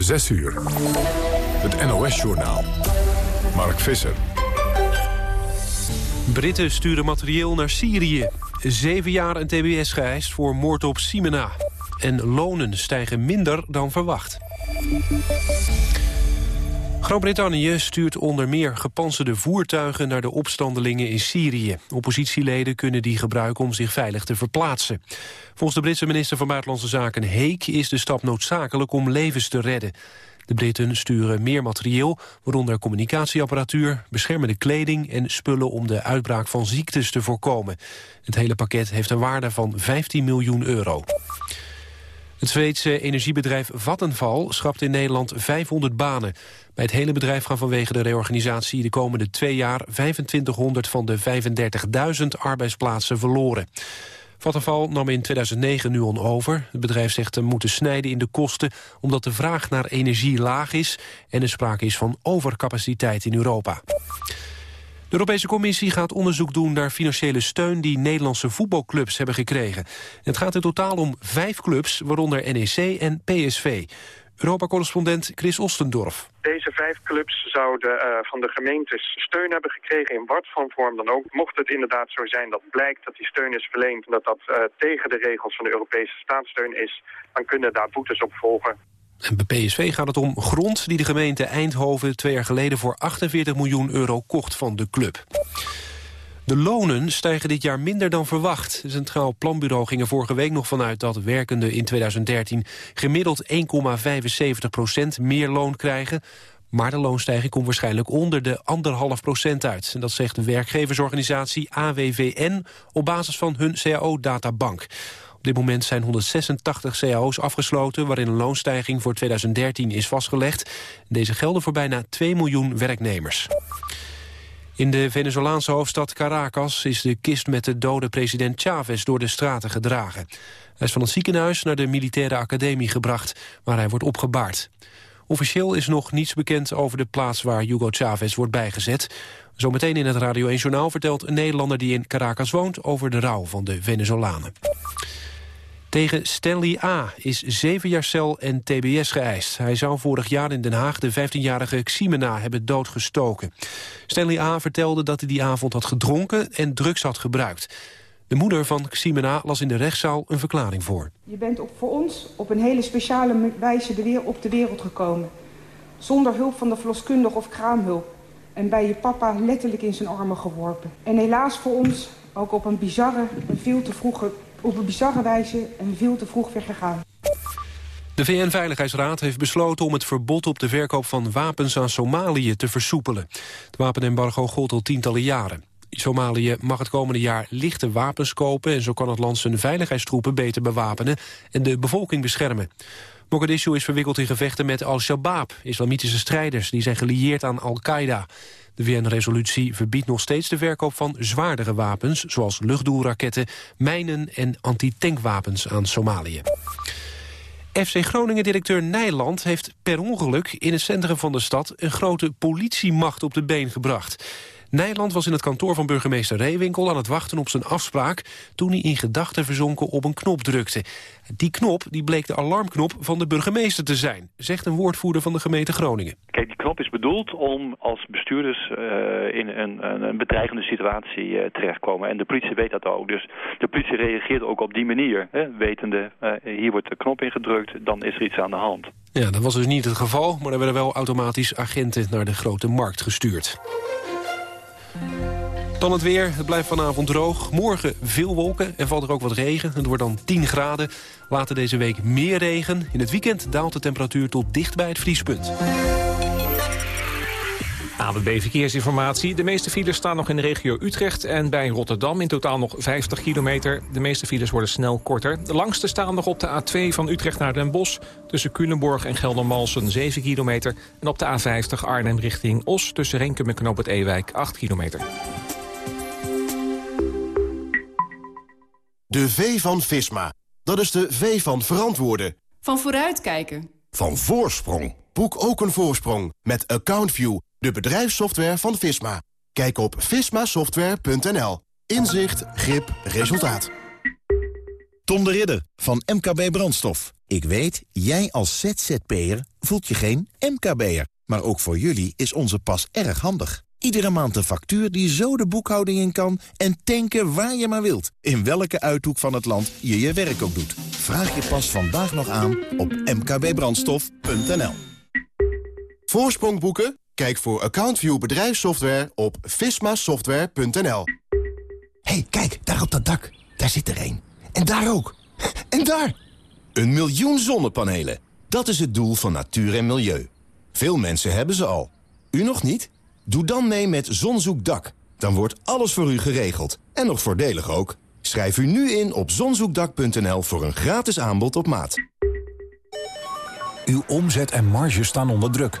6 uur. Het NOS-journaal. Mark Visser. Britten sturen materieel naar Syrië. Zeven jaar een tbs geëist voor moord op Simena. En lonen stijgen minder dan verwacht. Groot-Brittannië stuurt onder meer gepantserde voertuigen naar de opstandelingen in Syrië. Oppositieleden kunnen die gebruiken om zich veilig te verplaatsen. Volgens de Britse minister van Buitenlandse Zaken Heek is de stap noodzakelijk om levens te redden. De Britten sturen meer materieel, waaronder communicatieapparatuur, beschermende kleding en spullen om de uitbraak van ziektes te voorkomen. Het hele pakket heeft een waarde van 15 miljoen euro. Het Zweedse energiebedrijf Vattenfall schrapt in Nederland 500 banen. Bij het hele bedrijf gaan vanwege de reorganisatie de komende twee jaar 2500 van de 35.000 arbeidsplaatsen verloren. Vattenfall nam in 2009 Nuon over. Het bedrijf zegt te moeten snijden in de kosten... omdat de vraag naar energie laag is... en er sprake is van overcapaciteit in Europa. De Europese Commissie gaat onderzoek doen naar financiële steun... die Nederlandse voetbalclubs hebben gekregen. Het gaat in totaal om vijf clubs, waaronder NEC en PSV. Europa-correspondent Chris Ostendorf. Deze vijf clubs zouden uh, van de gemeentes steun hebben gekregen in wat voor vorm dan ook. Mocht het inderdaad zo zijn dat blijkt dat die steun is verleend... en dat dat uh, tegen de regels van de Europese staatssteun is... dan kunnen daar boetes op volgen. En bij PSV gaat het om grond die de gemeente Eindhoven... twee jaar geleden voor 48 miljoen euro kocht van de club. De lonen stijgen dit jaar minder dan verwacht. Het Centraal Planbureau ging er vorige week nog vanuit dat werkenden in 2013 gemiddeld 1,75% meer loon krijgen. Maar de loonstijging komt waarschijnlijk onder de 1,5 procent uit. En dat zegt de werkgeversorganisatie AWVN op basis van hun CAO-databank. Op dit moment zijn 186 cao's afgesloten... waarin een loonstijging voor 2013 is vastgelegd. Deze gelden voor bijna 2 miljoen werknemers. In de Venezolaanse hoofdstad Caracas is de kist met de dode president Chavez door de straten gedragen. Hij is van het ziekenhuis naar de militaire academie gebracht, waar hij wordt opgebaard. Officieel is nog niets bekend over de plaats waar Hugo Chavez wordt bijgezet. Zometeen in het Radio 1 Journaal vertelt een Nederlander die in Caracas woont over de rouw van de Venezolanen. Tegen Stanley A. is zeven jaar cel en tbs geëist. Hij zou vorig jaar in Den Haag de 15-jarige Ximena hebben doodgestoken. Stanley A. vertelde dat hij die avond had gedronken en drugs had gebruikt. De moeder van Ximena las in de rechtszaal een verklaring voor. Je bent op, voor ons op een hele speciale wijze de weer, op de wereld gekomen. Zonder hulp van de verloskundige of kraamhulp. En bij je papa letterlijk in zijn armen geworpen. En helaas voor ons ook op een bizarre en veel te vroege op een bizarre wijze en veel te vroeg weggegaan. De VN-veiligheidsraad heeft besloten om het verbod op de verkoop van wapens aan Somalië te versoepelen. Het wapenembargo gold al tientallen jaren. Somalië mag het komende jaar lichte wapens kopen... en zo kan het land zijn veiligheidstroepen beter bewapenen en de bevolking beschermen. Mogadishu is verwikkeld in gevechten met Al-Shabaab, islamitische strijders... die zijn gelieerd aan Al-Qaeda. De VN-resolutie verbiedt nog steeds de verkoop van zwaardere wapens... zoals luchtdoelraketten, mijnen en antitankwapens aan Somalië. FC Groningen-directeur Nijland heeft per ongeluk in het centrum van de stad... een grote politiemacht op de been gebracht. Nijland was in het kantoor van burgemeester Reewinkel aan het wachten op zijn afspraak... toen hij in gedachten verzonken op een knop drukte. Die knop die bleek de alarmknop van de burgemeester te zijn... zegt een woordvoerder van de gemeente Groningen. Bedoeld om als bestuurders uh, in een, een, bedreigende situatie uh, terechtkomen. En de politie weet dat ook. Dus de politie reageert ook op die manier. Hè, wetende, uh, hier wordt de knop ingedrukt, dan is er iets aan de hand. Ja, dat was dus niet het geval, maar er werden wel automatisch agenten naar de grote markt gestuurd. Dan het weer. Het blijft vanavond droog. Morgen veel wolken en valt er ook wat regen. Het wordt dan 10 graden. Later deze week meer regen. In het weekend daalt de temperatuur tot dicht bij het vriespunt. ABB Verkeersinformatie. De meeste files staan nog in de regio Utrecht en bij Rotterdam. In totaal nog 50 kilometer. De meeste files worden snel korter. De langste staan nog op de A2 van Utrecht naar Den Bosch. Tussen Culemborg en Geldermalsen 7 kilometer. En op de A50 Arnhem richting Os. Tussen Renkum en Knoop het Ewijk 8 kilometer. De V van Visma. Dat is de V van verantwoorden. Van vooruitkijken. Van voorsprong. Boek ook een voorsprong met AccountView, de bedrijfssoftware van Visma. Kijk op vismasoftware.nl. Inzicht, grip, resultaat. Tom de Ridder van MKB Brandstof. Ik weet, jij als ZZP'er voelt je geen MKB'er. Maar ook voor jullie is onze pas erg handig. Iedere maand een factuur die zo de boekhouding in kan... en tanken waar je maar wilt. In welke uithoek van het land je je werk ook doet. Vraag je pas vandaag nog aan op mkbbrandstof.nl. Voorsprong boeken? Kijk voor AccountView bedrijfssoftware op vismasoftware.nl. hey, kijk, daar op dat dak. Daar zit er een. En daar ook. En daar! Een miljoen zonnepanelen. Dat is het doel van natuur en milieu. Veel mensen hebben ze al. U nog niet? Doe dan mee met Zonzoekdak. Dan wordt alles voor u geregeld. En nog voordelig ook. Schrijf u nu in op zonzoekdak.nl voor een gratis aanbod op maat. Uw omzet en marge staan onder druk.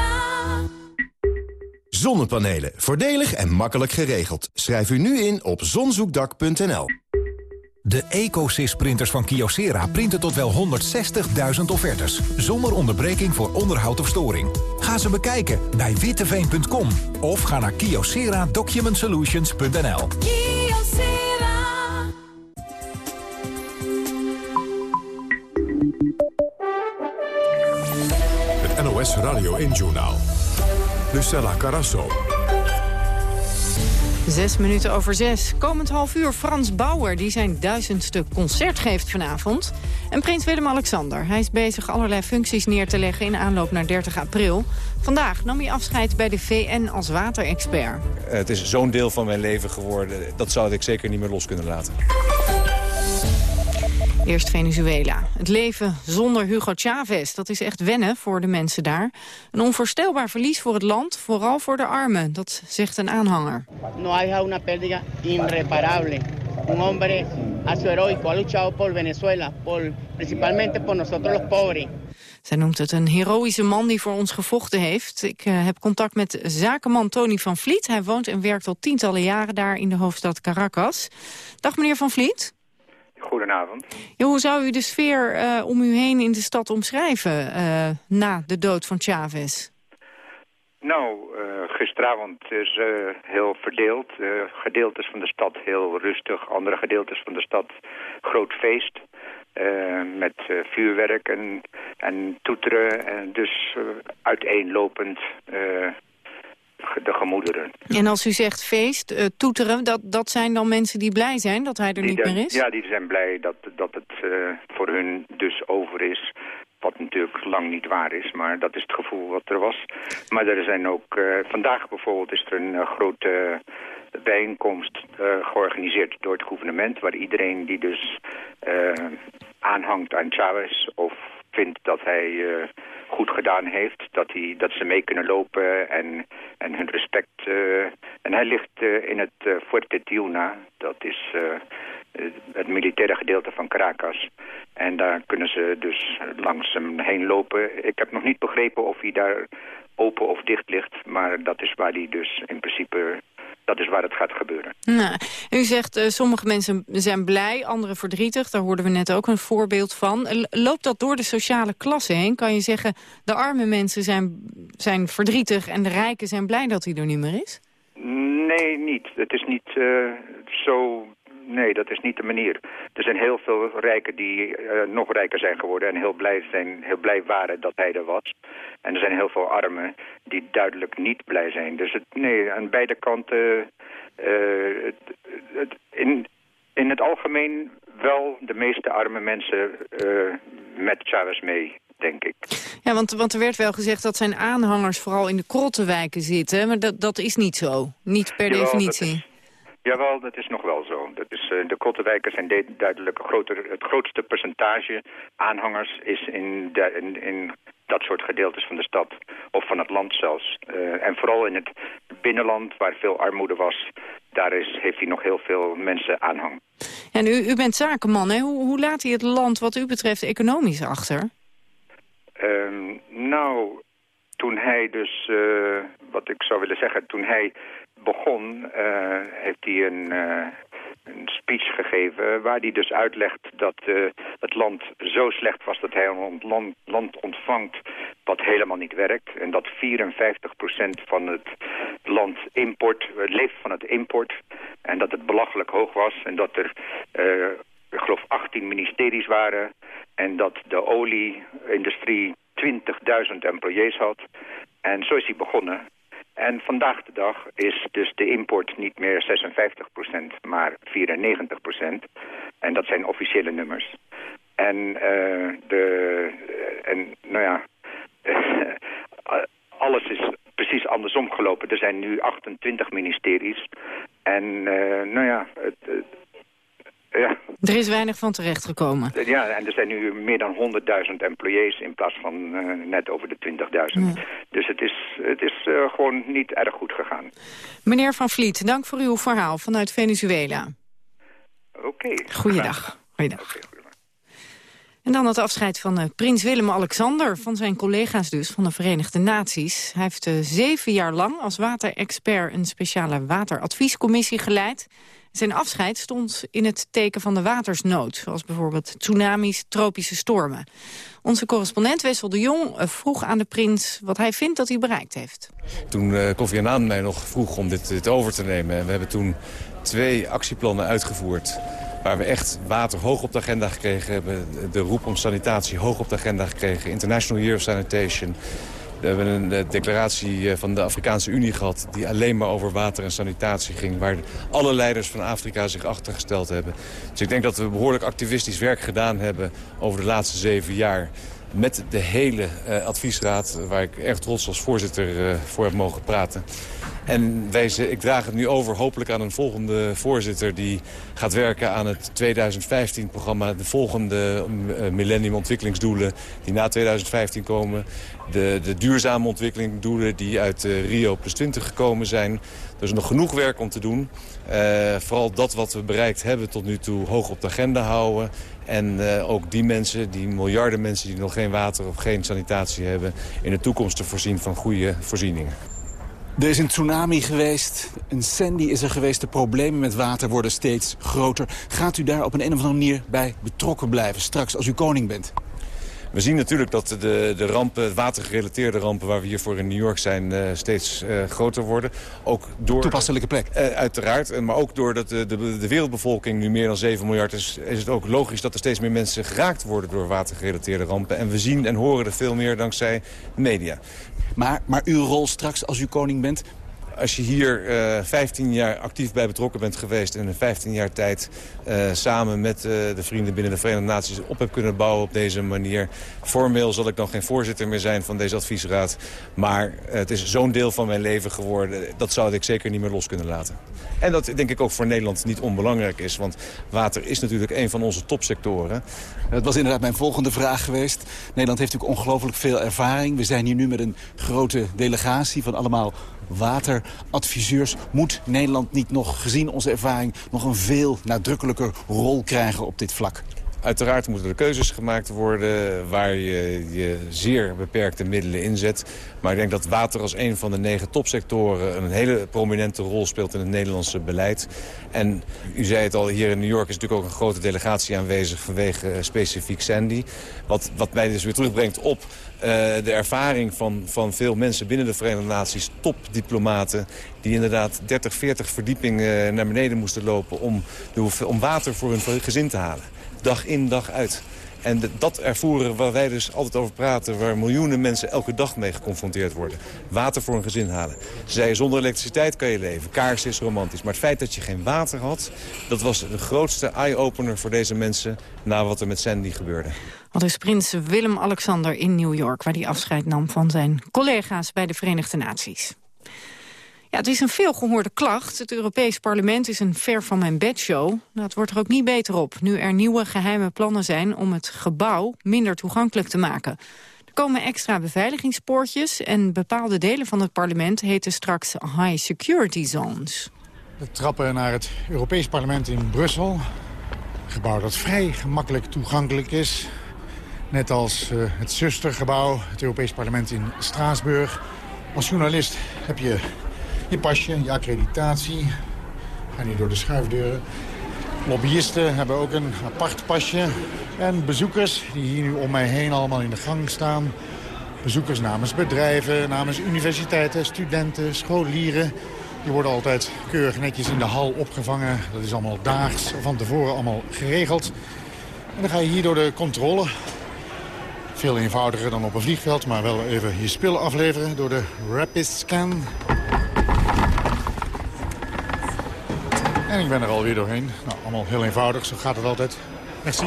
Zonnepanelen. Voordelig en makkelijk geregeld. Schrijf u nu in op zonzoekdak.nl. De EcoSys-printers van Kyocera printen tot wel 160.000 offertes. Zonder onderbreking voor onderhoud of storing. Ga ze bekijken bij witteveen.com. Of ga naar kyocera-documentsolutions.nl. Het NOS Radio 1-journaal. Lucella Carasso. Zes minuten over zes. Komend half uur Frans Bauer, die zijn duizendste concert geeft vanavond. En prins Willem-Alexander. Hij is bezig allerlei functies neer te leggen in aanloop naar 30 april. Vandaag nam hij afscheid bij de VN als waterexpert. Het is zo'n deel van mijn leven geworden. Dat zou ik zeker niet meer los kunnen laten. Eerst Venezuela. Het leven zonder Hugo Chavez, dat is echt wennen voor de mensen daar. Een onvoorstelbaar verlies voor het land, vooral voor de armen. Dat zegt een aanhanger. No hay una pérdida irreparable. Un hombre a su heroico ha luchado por Venezuela, por, principalmente por nosotros los pobres. Zij noemt het een heroïsche man die voor ons gevochten heeft. Ik uh, heb contact met zakenman Tony van Vliet. Hij woont en werkt al tientallen jaren daar in de hoofdstad Caracas. Dag meneer van Vliet. Goedenavond. Ja, hoe zou u de sfeer uh, om u heen in de stad omschrijven uh, na de dood van Chavez? Nou, uh, gisteravond is heel verdeeld. gedeeltes van de stad heel rustig, andere gedeeltes van de stad groot feest. met vuurwerk en, en toeteren en dus uiteenlopend de gemoederen. En als u zegt feest, uh, toeteren, dat, dat zijn dan mensen die blij zijn dat hij er die niet meer is? Ja, die zijn blij dat, dat het uh, voor hun dus over is. Wat natuurlijk lang niet waar is, maar dat is het gevoel wat er was. Maar er zijn ook, uh, vandaag bijvoorbeeld is er een grote bijeenkomst georganiseerd door het gouvernement... waar iedereen die dus aanhangt aan Chavez of vindt dat hij goed gedaan heeft. Dat, hij, dat ze mee kunnen lopen en, en hun respect... Uh, en hij ligt uh, in het uh, Fuerte Tiuna. Dat is het militaire gedeelte van Caracas. En daar kunnen ze dus langs hem heen lopen. Ik heb nog niet begrepen of hij daar open of dicht ligt. Maar dat is waar hij dus in principe dat is waar het gaat gebeuren. Nou, u zegt uh, sommige mensen zijn blij, anderen verdrietig. Daar hoorden we net ook een voorbeeld van. Loopt dat door de sociale klasse heen? Kan je zeggen, de arme mensen zijn, zijn verdrietig... en de rijken zijn blij dat hij er niet meer is? Nee, niet. Het is niet uh, zo... Nee, dat is niet de manier. Er zijn heel veel rijken die uh, nog rijker zijn geworden... en heel blij, zijn, heel blij waren dat hij er was. En er zijn heel veel armen die duidelijk niet blij zijn. Dus het, nee, aan beide kanten... Uh, het, het, in, in het algemeen wel de meeste arme mensen uh, met Chavez mee, denk ik. Ja, want, want er werd wel gezegd dat zijn aanhangers vooral in de krottenwijken zitten. Maar dat, dat is niet zo. Niet per Jawel, definitie. Dat is, jawel, dat is nog wel zo. Uh, de krottenwijken zijn de, duidelijk groter. Het grootste percentage aanhangers is in, de, in, in dat soort gedeeltes van de stad of van het land zelfs. Uh, en vooral in het binnenland waar veel armoede was, daar is, heeft hij nog heel veel mensen aanhang. En u, u bent zakenman, hè? Hoe, hoe laat hij het land wat u betreft economisch achter? Um, nou, toen hij dus, wat ik zou willen zeggen, toen hij begon, heeft hij een een speech gegeven waar hij dus uitlegt dat uh, het land zo slecht was dat hij een land, land ontvangt wat helemaal niet werkt. En dat 54% van het land import, leeft van het import. En dat het belachelijk hoog was en dat er, uh, ik geloof, 18 ministeries waren. En dat de olieindustrie 20.000 employees had. En zo is hij begonnen. En vandaag de dag is dus de import niet meer 56%, maar 94%. En dat zijn officiële nummers. En, uh, de, en nou ja, alles is precies andersom gelopen. Er zijn nu 28 ministeries. En uh, nou ja, het, ja. Er is weinig van terechtgekomen. Ja, en er zijn nu meer dan 100.000 employees in plaats van uh, net over de 20.000. Dus het is, het is uh, gewoon niet erg goed gegaan. Meneer Van Vliet, dank voor uw verhaal vanuit Venezuela. Oké. Okay, Goeiedag. Goeiedag. En dan het afscheid van uh, prins Willem-Alexander... van zijn collega's dus, van de Verenigde Naties. Hij heeft uh, zeven jaar lang als waterexpert... een speciale wateradviescommissie geleid. Zijn afscheid stond in het teken van de watersnood... zoals bijvoorbeeld tsunamis, tropische stormen. Onze correspondent Wessel de Jong eh, vroeg aan de prins... wat hij vindt dat hij bereikt heeft. Toen Kofi Annan mij nog vroeg om dit, dit over te nemen... en we hebben toen twee actieplannen uitgevoerd waar we echt water hoog op de agenda gekregen hebben. De roep om sanitatie hoog op de agenda gekregen. International Year of Sanitation. We hebben een eh, declaratie eh, van de Afrikaanse Unie gehad... die alleen maar over water en sanitatie ging... waar alle leiders van Afrika zich achtergesteld hebben. Dus ik denk dat we behoorlijk activistisch werk gedaan hebben... over de laatste zeven jaar met de hele uh, adviesraad... waar ik erg trots als voorzitter voor heb mogen praten. En wij, ik draag het nu over hopelijk aan een volgende voorzitter... die gaat werken aan het 2015-programma. De volgende uh, millennium ontwikkelingsdoelen die na 2015 komen. De, de duurzame ontwikkelingdoelen die uit Rio plus 20 gekomen zijn. Er is nog genoeg werk om te doen. vooral dat wat we bereikt hebben tot nu toe hoog op de agenda houden. En ook die mensen, die miljarden mensen die nog geen water of geen sanitatie hebben... in de toekomst te voorzien van goede voorzieningen. Er is een tsunami geweest, een Sandy is er geweest. De problemen met water worden steeds groter. Gaat u daar op een, een of andere manier bij betrokken blijven straks als u koning bent? We zien natuurlijk dat de, de rampen, watergerelateerde rampen... waar we hier voor in New York zijn, uh, steeds uh, groter worden. Ook door, Toepasselijke plek. Uh, uiteraard. Maar ook doordat de, de, de, wereldbevolking nu meer dan 7 miljard is... is het ook logisch dat er steeds meer mensen geraakt worden... door watergerelateerde rampen. En we zien en horen er veel meer dankzij de media. Maar, maar uw rol straks als u koning bent als je hier uh, eh, 15 jaar actief bij betrokken bent geweest... en in 15 jaar tijd uh, samen met uh, de vrienden binnen de Verenigde Naties op hebt kunnen bouwen op deze manier. Formeel zal ik dan geen voorzitter meer zijn van deze adviesraad. Maar het is zo'n deel van mijn leven geworden. Dat zou ik zeker niet meer los kunnen laten. En dat denk ik ook voor Nederland niet onbelangrijk is. Want water is natuurlijk een van onze topsectoren. Dat was inderdaad mijn volgende vraag geweest. Nederland heeft natuurlijk ongelooflijk veel ervaring. We zijn hier nu met een grote delegatie van allemaal wateradviseurs. Moet Nederland niet nog, gezien onze ervaring... nog een veel nadrukkelijker rol krijgen op dit vlak? Uiteraard moeten er keuzes gemaakt worden waar je je zeer beperkte middelen inzet. Maar ik denk dat water als een van de negen topsectoren een hele prominente rol speelt in het Nederlandse beleid. En u zei het al, hier in New York is natuurlijk ook een grote delegatie aanwezig vanwege uh, specifiek Sandy. Wat, wat mij dus weer terugbrengt op de ervaring van, van veel mensen binnen de Verenigde Naties, topdiplomaten, die inderdaad 30, 40 verdiepingen naar beneden moesten lopen om, de, om water voor hun gezin te halen dag in, dag uit. En dat ervoeren waar wij dus altijd over praten... waar miljoenen mensen elke dag mee geconfronteerd worden. Water voor een gezin halen. Ze zeiden, zonder elektriciteit kan je leven. Kaars is romantisch. Maar het feit dat je geen water had... dat was de grootste eye-opener voor deze mensen... na wat er met Sandy gebeurde. Wat is prins Willem-Alexander in New York... waar hij afscheid nam van zijn collega's bij de Verenigde Naties. Ja, het is een veelgehoorde klacht. Het Europees Parlement is een ver van mijn bedshow. Nou, het wordt er ook niet beter op, nu er nieuwe geheime plannen zijn... om het gebouw minder toegankelijk te maken. Er komen extra beveiligingspoortjes... en bepaalde delen van het parlement heten straks high security zones. We trappen naar het Europees Parlement in Brussel. Een gebouw dat vrij gemakkelijk toegankelijk is. Net als uh, het zustergebouw, het Europees Parlement in Straatsburg. Als journalist heb je je pasje, je accreditatie. Ga niet door de schuifdeuren. Lobbyisten hebben ook een apart pasje. En bezoekers, die hier nu om mij heen allemaal in de gang staan. Bezoekers namens bedrijven, namens universiteiten, studenten, scholieren. Die worden altijd keurig netjes in de hal opgevangen. Dat is allemaal daags van tevoren allemaal geregeld. En dan ga je hier door de controle. Veel eenvoudiger dan op een vliegveld, maar wel even je spullen afleveren door de Rapid Scan. En ik ben er alweer doorheen. Nou, allemaal heel eenvoudig, zo gaat het altijd. Merci.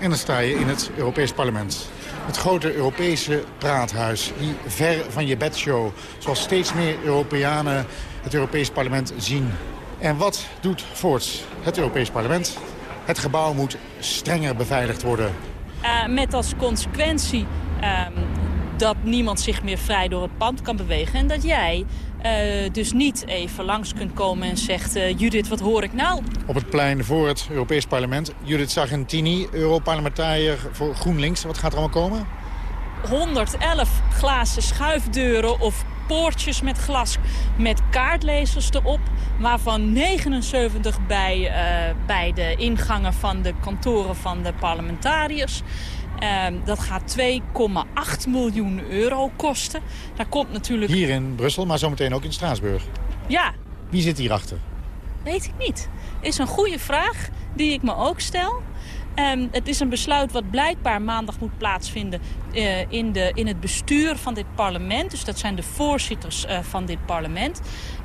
En dan sta je in het Europees Parlement. Het grote Europese praathuis, die ver van je bedshow... zoals steeds meer Europeanen het Europees Parlement zien. En wat doet voorts het Europees Parlement? Het gebouw moet strenger beveiligd worden. Uh, met als consequentie uh, dat niemand zich meer vrij door het pand kan bewegen... en dat jij uh, dus niet even langs kunt komen en zegt... Uh, Judith, wat hoor ik nou? Op het plein voor het Europees Parlement. Judith Sargentini, Europarlementariër voor GroenLinks. Wat gaat er allemaal komen? 111 glazen schuifdeuren of poortjes met glas met kaartlezers erop. Waarvan 79 bij, uh, bij de ingangen van de kantoren van de parlementariërs. Uh, dat gaat 2,8 miljoen euro kosten. Daar komt natuurlijk... Hier in Brussel, maar zometeen ook in Straatsburg. Ja. Wie zit hierachter? Weet ik niet. Is een goede vraag die ik me ook stel. Um, het is een besluit wat blijkbaar maandag moet plaatsvinden uh, in, de, in het bestuur van dit parlement. Dus dat zijn de voorzitters uh, van dit parlement.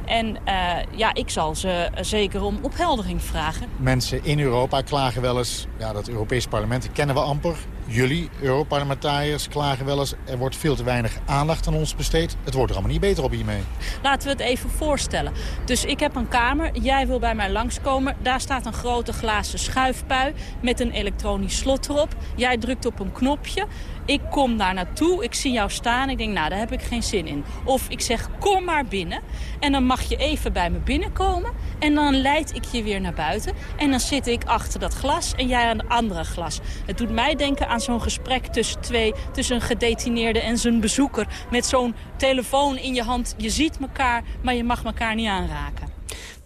En uh, ja, ik zal ze zeker om opheldering vragen. Mensen in Europa klagen wel eens, ja, dat Europees parlement kennen we amper. Jullie, Europarlementariërs, klagen wel eens... er wordt veel te weinig aandacht aan ons besteed. Het wordt er allemaal niet beter op hiermee. Laten we het even voorstellen. Dus ik heb een kamer, jij wil bij mij langskomen. Daar staat een grote glazen schuifpui met een elektronisch slot erop. Jij drukt op een knopje. Ik kom daar naartoe, ik zie jou staan. Ik denk, nou, daar heb ik geen zin in. Of ik zeg, kom maar binnen. En dan mag je even bij me binnenkomen. En dan leid ik je weer naar buiten. En dan zit ik achter dat glas en jij aan het andere glas. Het doet mij denken aan zo'n gesprek tussen twee... tussen een gedetineerde en zijn bezoeker. Met zo'n telefoon in je hand. Je ziet elkaar, maar je mag elkaar niet aanraken.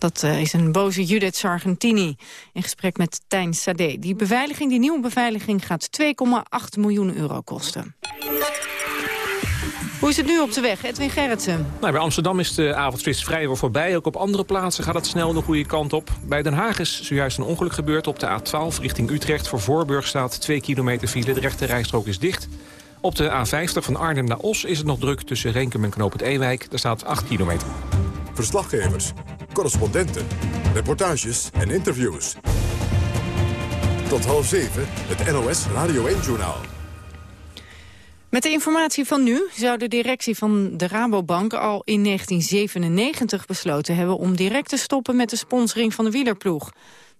Dat uh, is een boze Judith Sargentini in gesprek met Tijn Sade. Die beveiliging, die nieuwe beveiliging gaat 2,8 miljoen euro kosten. Hoe is het nu op de weg, Edwin Gerritsen? Nou, bij Amsterdam is de avondspits vrijwel voorbij. Ook op andere plaatsen gaat het snel de goede kant op. Bij Den Haag is zojuist een ongeluk gebeurd op de A12 richting Utrecht. Voor Voorburg staat 2 kilometer file. De rechte rijstrook is dicht. Op de A50 van Arnhem naar Os is het nog druk tussen Renkum en Knoop het Ewijk. Daar staat 8 kilometer. Verslaggevers, correspondenten, reportages en interviews. Tot half zeven het NOS Radio 1-journaal. Met de informatie van nu zou de directie van de Rabobank al in 1997 besloten hebben om direct te stoppen met de sponsoring van de wielerploeg.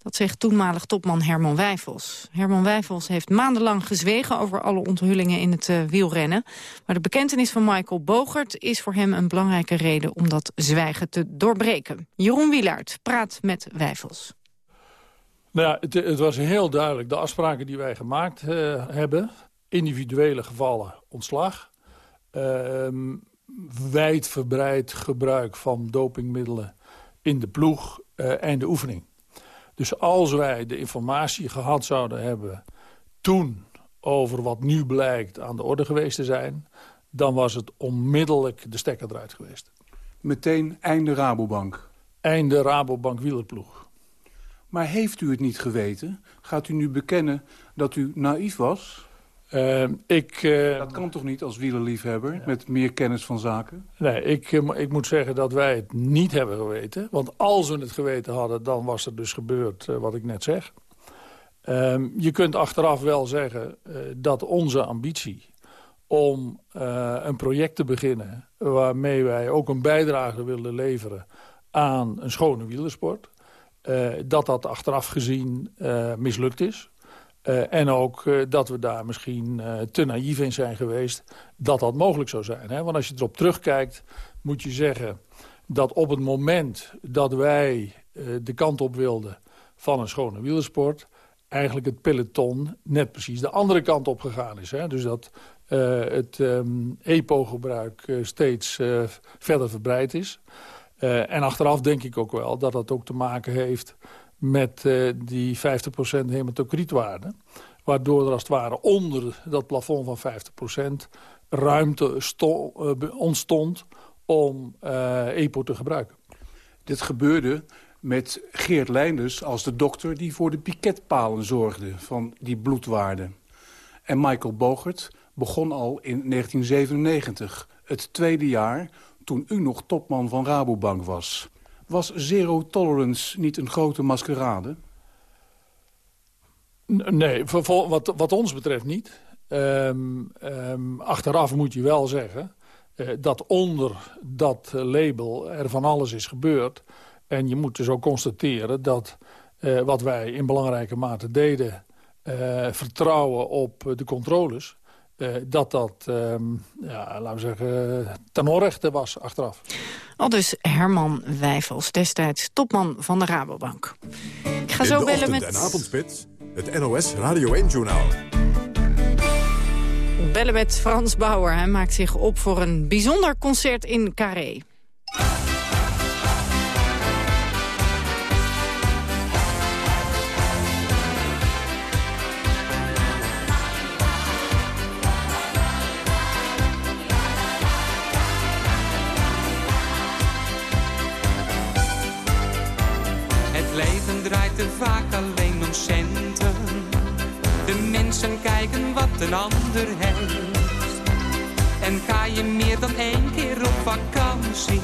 Dat zegt toenmalig topman Herman Wijfels. Herman Wijfels heeft maandenlang gezwegen over alle onthullingen in het uh, wielrennen. Maar de bekentenis van Michael Bogert is voor hem een belangrijke reden om dat zwijgen te doorbreken. Jeroen Wielaert praat met Wijfels. Nou ja, het, het, was heel duidelijk. De afspraken die wij gemaakt uh, hebben, individuele gevallen ontslag, uh, wijdverbreid gebruik van dopingmiddelen in de ploeg uh, en de oefening. Dus als wij de informatie gehad zouden hebben toen over wat nu blijkt aan de orde geweest te zijn... dan was het onmiddellijk de stekker eruit geweest. Meteen einde Rabobank? Einde Rabobank wielerploeg. Maar heeft u het niet geweten? Gaat u nu bekennen dat u naïef was? Uh, ik, uh, dat kan toch niet als wielerliefhebber ja. met meer kennis van zaken? Nee, ik, uh, ik moet zeggen dat wij het niet hebben geweten. Want als we het geweten hadden, dan was er dus gebeurd wat ik net zeg. Ehm, je kunt achteraf wel zeggen dat onze ambitie om een project te beginnen... waarmee wij ook een bijdrage willen leveren aan een schone wielersport... dat dat achteraf gezien mislukt is... Uh, en ook uh, dat we daar misschien uh, te naïef in zijn geweest dat dat mogelijk zou zijn. Hè? Want als je erop terugkijkt, moet je zeggen dat op het moment dat wij de kant op wilden van een schone wielersport... eigenlijk het peloton net precies de andere kant op gegaan is. Hè? Dus dat het um, EPO-gebruik steeds verder verbreid is. en achteraf denk ik ook wel dat dat ook te maken heeft met die 50% hematocrietwaarde. Waardoor er als het ware onder dat plafond van 50% ruimte ontstond om EPO te gebruiken. Dit gebeurde met Geert Leinders als de dokter die voor de piketpalen zorgde van die bloedwaarden. En Michael Bogert begon al in 1997, het tweede jaar toen u nog topman van Rabobank was. Was zero tolerance niet een grote maskerade? Nee, wat, wat ons betreft niet. Um, um, achteraf moet je wel zeggen uh, dat onder dat label er van alles is gebeurd. En je moet dus ook constateren dat uh, wat wij in belangrijke mate deden... Uh, vertrouwen op de controles... Uh, dat dat, ehm, ja, laten we zeggen, ten onrechte was achteraf. Al dus Herman Wijfels, destijds topman van de Rabobank. Ik ga zo bellen met... en avondspits, het NOS Radio 1-journaal. Bellen met Frans Bauer. Hij maakt zich op voor een bijzonder concert in Carré. Er vaak alleen om centen. De mensen kijken wat een ander heeft. En ga je meer dan één keer op vakantie,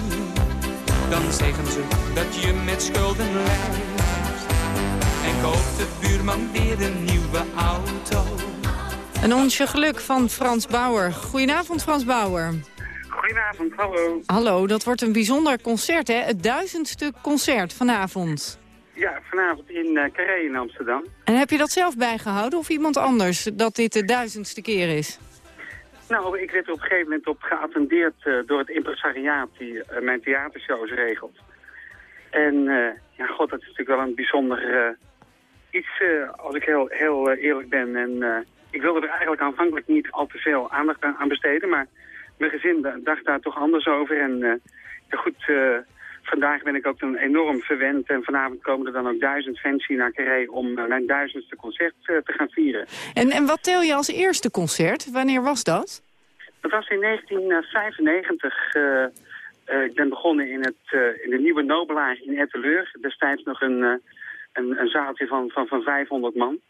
dan zeggen ze dat je met schulden leeft. En koopt de buurman weer een nieuwe auto. Een onsje geluk van Frans Bauer. Goedenavond Frans Bauer. Goedenavond, hallo. Hallo, dat wordt een bijzonder concert, hè? Het duizendste concert vanavond. Ja, vanavond in uh, Carré in Amsterdam. En heb je dat zelf bijgehouden of iemand anders, dat dit de duizendste keer is? Nou, ik werd er op een gegeven moment op geattendeerd uh, door het impresariaat die uh, mijn theatershows regelt. En ja, god, dat is natuurlijk wel een bijzonder iets, als ik heel, heel eerlijk ben. En ik wilde er eigenlijk aanvankelijk niet al te veel aandacht aan besteden, maar mijn gezin dacht daar toch anders over. En goed, vandaag ben ik ook dan enorm verwend. En vanavond komen er dan ook duizend fans hier naar Carré om uh, mijn duizendste concert uh, te gaan vieren. En, en wat tel je als eerste concert? Wanneer was dat? Dat was in 1995. Uh, ik ben begonnen in, het, in de Nieuwe Nobelaar in Etteleur. Destijds nog een, een, een, zaaltje van, van, van 500 man.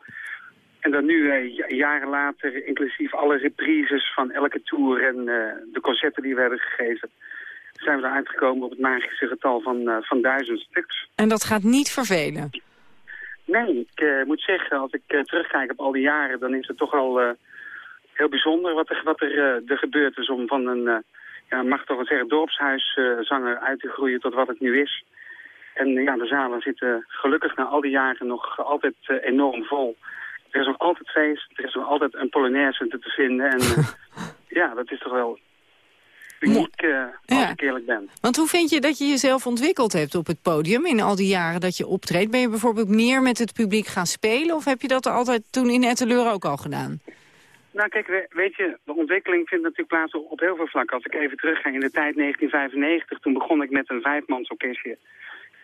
En dan nu, jaren later, inclusief alle reprises van elke tour en de concerten die we hebben gegeven zijn we eruit gekomen op het magische getal van, uh, van duizend stuks. En dat gaat niet vervelen? Nee, ik uh, moet zeggen, als ik uh, terugkijk op al die jaren... dan is het toch al heel bijzonder wat er, wat er, er gebeurd is... om van een, ja, mag toch wel zeggen, dorpshuiszanger uit te groeien tot wat het nu is. En ja, de zalen zitten gelukkig na al die jaren nog altijd enorm vol. Er is nog altijd feest, er is nog altijd een Polonaise te vinden. En ja, dat is toch wel uniek, uh, als ja. ik eerlijk ben. Want hoe vind je dat je jezelf ontwikkeld hebt op het podium... in al die jaren dat je optreedt? Ben je bijvoorbeeld meer met het publiek gaan spelen... of heb je dat altijd toen in Etteleur ook al gedaan? Nou kijk, weet je, de ontwikkeling vindt natuurlijk plaats op heel veel vlakken. Als ik even terugga in de tijd 1995, toen begon ik met een vijfmansorkestje.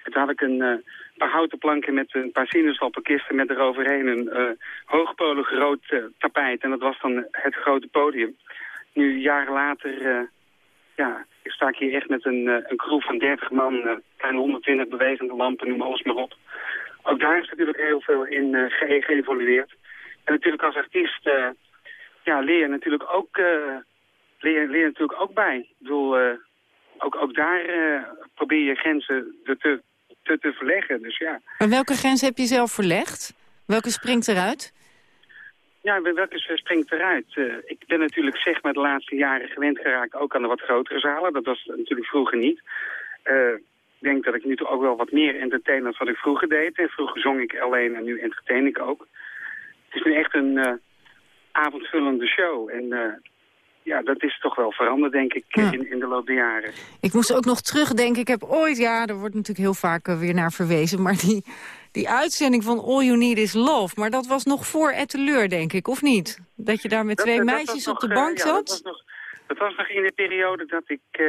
Toen had ik een uh, paar houten planken met een paar sinaasappelkisten met eroverheen een uh, hoogpolig rood uh, tapijt. En dat was dan het grote podium. Nu, jaren later, ja, ik sta hier echt met een, eh, een crew van 30 man, uh, kleine 120 bewegende lampen, noem alles maar op. Ook daar is natuurlijk heel veel in uh, ge geëvolueerd. En natuurlijk als artiest ja, leer je natuurlijk ook, leer, leer natuurlijk ook bij. Ik bedoel, ook, ook daar probeer je grenzen te, te, te verleggen. Dus ja. En welke grens heb je zelf verlegd? Welke springt eruit? Ja, welke springt eruit? Uh, ik ben natuurlijk zeg maar de laatste jaren gewend geraakt ook aan de wat grotere zalen. Dat was natuurlijk vroeger niet. Uh, ik denk dat ik nu toch ook wel wat meer entertain dan wat ik vroeger deed. En vroeger zong ik alleen en nu entertain ik ook. Het is nu echt een uh, avondvullende show. En ja, dat is toch wel veranderd, denk ik, in, in de loop der jaren. Ik moest ook nog terugdenken. Ik heb ooit, ja, er wordt natuurlijk heel vaak weer naar verwezen... maar die die uitzending van All You Need Is Love. Maar dat was nog voor Etteleur, denk ik, of niet? Dat je daar met Dat- twee dat was meisjes nog, op de eh, bank ja, zat? Dat was, nog, dat was nog in de periode dat ik eh,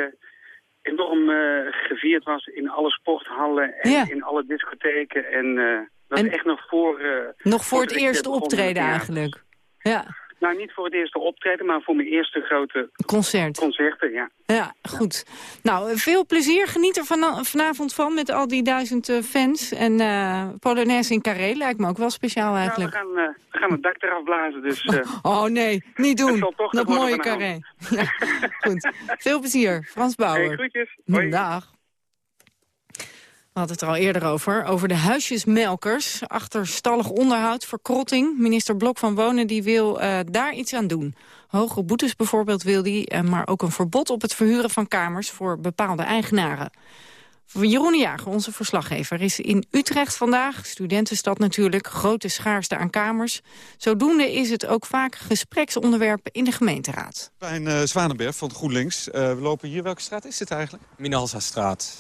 enorm eh, gevierd was in alle sporthallen en Ja. in alle discotheken. En eh, dat En is echt nog voor... eh, Nog voor het ik, eerste eh, optreden eigenlijk. Ja, Nou, niet voor het eerste optreden, maar voor mijn eerste grote concert. concerten, ja. Ja, goed. Nou, veel plezier. Geniet er vana- vanavond van met al die duizend eh, fans. En eh Polonaise in Carré lijkt me ook wel speciaal Nou, we, eigenlijk. gaan, eh, we gaan het dak eraf blazen, dus... Oh nee, niet doen. Dat mooie. Carré. Ja, goed. Veel plezier. Frans Bauer. Hey, groetjes. Hoi. Dag. We hadden het er al eerder over. Over de huisjesmelkers. Achterstallig onderhoud, verkrotting. Minister Blok van Wonen die wil eh, daar iets aan doen. Hogere boetes bijvoorbeeld wil die. eh, maar ook een verbod op het verhuren van kamers voor bepaalde eigenaren. Jeroen Jager, onze verslaggever, is in Utrecht vandaag. Studentenstad natuurlijk, grote schaarste aan kamers. Zodoende is het ook vaak gespreksonderwerp in de gemeenteraad. Bij uh, Zwanenberg van GroenLinks. Uh, we lopen hier. Welke straat is dit eigenlijk? Minalsa-straat.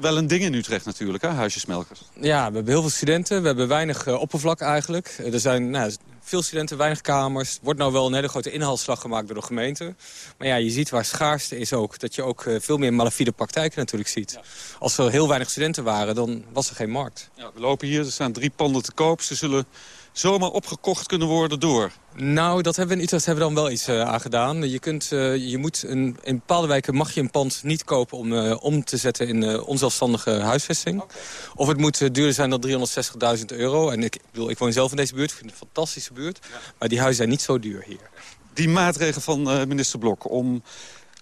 Wel een ding in Utrecht natuurlijk, hè? huisjesmelkers. Ja, we hebben heel veel studenten. We hebben weinig uh, oppervlak eigenlijk. er zijn nou, veel studenten, weinig kamers. Er wordt nou wel een hele grote inhaalslag gemaakt door de gemeente. Maar ja, je ziet waar schaarste is ook... dat je ook uh, veel meer malafide praktijken natuurlijk ziet. Ja. Als er heel weinig studenten waren, dan was er geen markt. Ja, we lopen hier, er staan drie panden te koop. Ze zullen zomaar opgekocht kunnen worden door. Nou, dat hebben we in Utrecht hebben we dan wel iets uh, aan gedaan. Je, kunt, uh, je moet een, in bepaalde wijken mag je een pand niet kopen om uh, om te zetten in onzelfstandige huisvesting. Okay. Of het moet duurder zijn dan 360.000 euro. En ik, ik, bedoel, ik woon zelf in deze buurt, ik vind het een fantastische buurt. Ja. Maar die huizen zijn niet zo duur hier. Die maatregel van minister Blok om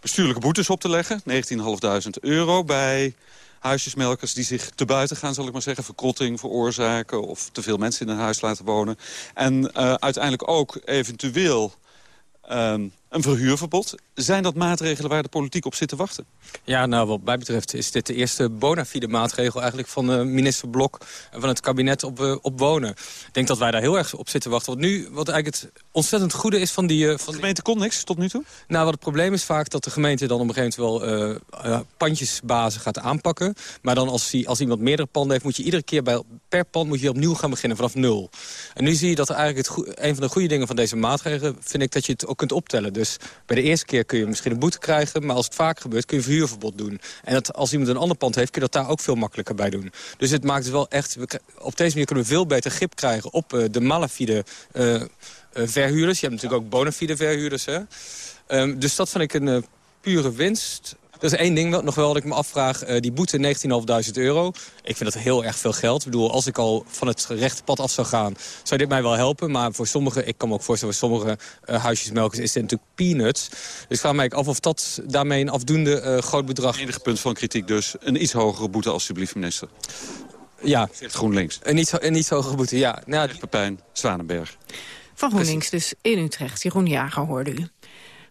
bestuurlijke boetes op te leggen, 19.500 euro bij huisjesmelkers die zich te buiten gaan, zal ik maar zeggen. Verkrotting veroorzaken of te veel mensen in een huis laten wonen. En uh, uiteindelijk ook eventueel um, een verhuurverbod. Zijn dat maatregelen waar de politiek op zit te wachten? Ja, nou wat mij betreft is dit de eerste bona fide maatregel eigenlijk van uh, minister Blok en van het kabinet op, uh, op wonen. Ik denk dat wij daar heel erg op zitten wachten. Want nu, wat eigenlijk het ontzettend goede is van die... Uh, van de gemeente kon niks tot nu toe? Nou, wat het probleem is vaak dat de gemeente dan op een gegeven moment wel pandjesbazen gaat aanpakken. Maar dan als, die, als iemand meerdere panden heeft, moet je iedere keer bij, per pand moet je opnieuw gaan beginnen vanaf nul. En nu zie je dat eigenlijk het een van de goede dingen van deze maatregelen vind ik dat je het ook kunt optellen. Dus bij de eerste keer kun je misschien een boete krijgen... maar als het vaak gebeurt kun je een verhuurverbod doen. En als iemand een ander pand heeft, kun je dat daar ook veel makkelijker bij doen. Dus het maakt wel echt... Op deze manier kunnen we veel beter grip krijgen op uh, de malafide uh, uh, verhuurders. Je hebt natuurlijk ook bona fide verhuurders. Hè? Um, dus dat vind ik een pure winst. Dat is één ding nog wel dat ik me afvraag. Uh, die boete 19.500 euro. Ik vind dat heel erg veel geld. Ik bedoel, als ik al van het rechte pad af zou gaan... zou dit mij wel helpen. Maar voor sommige, ik kan me ook voorstellen... voor sommige uh, huisjesmelkers is dit natuurlijk peanuts. Dus ik vraag mij af of dat daarmee een afdoende uh, groot bedrag... Enige punt van kritiek dus. Een iets hogere boete alstublieft, minister. Ja. Zegt GroenLinks. Een iets, een iets hogere boete, ja. Nou, Pepijn, Zwanenberg. Van GroenLinks dus in Utrecht. Jeroen Jager hoorde u.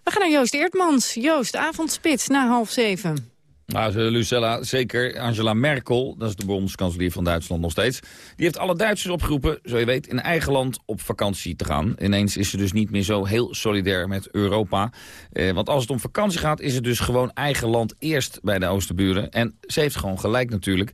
We gaan naar Joost Eertmans. Joost, avondspits na half zeven. Nou, Lucella, zeker. Angela Merkel, dat is de bondskanselier van Duitsland nog steeds... die heeft alle Duitsers opgeroepen, zo je weet, in eigen land op vakantie te gaan. Ineens is ze dus niet meer zo heel solidair met Europa. Eh, want als het om vakantie gaat, is het dus gewoon eigen land eerst bij de Oosterburen. En ze heeft gewoon gelijk natuurlijk...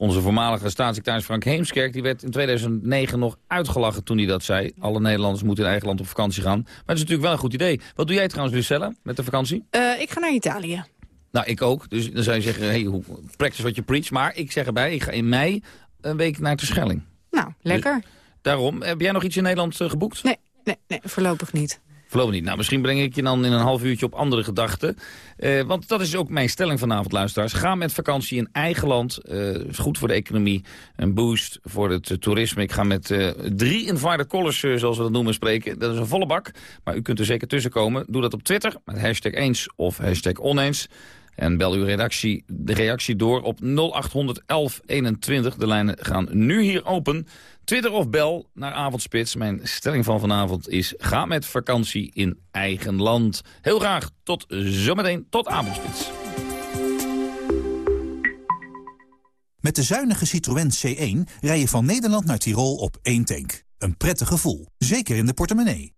Onze voormalige staatssecretaris Frank Heemskerk... die werd in 2009 nog uitgelachen toen hij dat zei. Alle Nederlanders moeten in eigen land op vakantie gaan. Maar het is natuurlijk wel een goed idee. Wat doe jij trouwens, Lucella, met de vakantie? Uh, ik ga naar Italië. Nou, ik ook. Dus dan zou je zeggen, hey, practice what you preach. Maar ik zeg erbij, ik ga in mei een week naar Terschelling. Nou, lekker. Dus, daarom. Heb jij nog iets in Nederland uh, geboekt? Nee, nee, nee, voorlopig niet. Voorlopig niet. Nou, misschien breng ik je dan in een half uurtje op andere gedachten. Uh, want dat is ook mijn stelling vanavond, luisteraars. Ga met vakantie in eigen land. Uh, is goed voor de economie. Een boost voor het uh, toerisme. Ik ga met drie invited callers, zoals we dat noemen, spreken. Dat is een volle bak. Maar u kunt er zeker tussenkomen. Doe dat op Twitter met hashtag eens of hashtag oneens. En bel uw redactie, de reactie door op 0800 1121. De lijnen gaan nu hier open. Twitter of bel naar Avondspits. Mijn stelling van vanavond is... ga met vakantie in eigen land. Heel graag tot zometeen, tot Avondspits. Met de zuinige Citroën C1 rij je van Nederland naar Tirol op één tank. Een prettig gevoel, zeker in de portemonnee.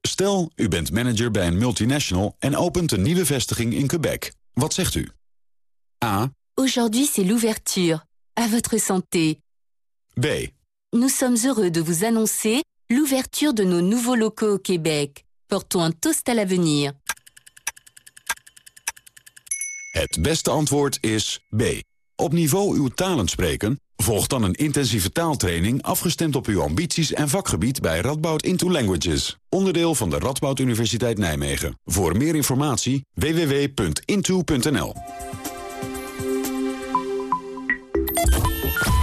Stel, u bent manager bij een multinational en opent een nieuwe vestiging in Quebec. Wat zegt u? A. Aujourd'hui c'est l'ouverture. À votre santé. B. Nous sommes heureux de vous annoncer l'ouverture de nos nouveaux locaux au Québec. Portons un toast à l'avenir. Het beste antwoord is B. Op niveau uw talen spreken? Volg dan een intensieve taaltraining afgestemd op uw ambities en vakgebied bij Radboud Into Languages. Onderdeel van de Radboud Universiteit Nijmegen. Voor meer informatie www.into.nl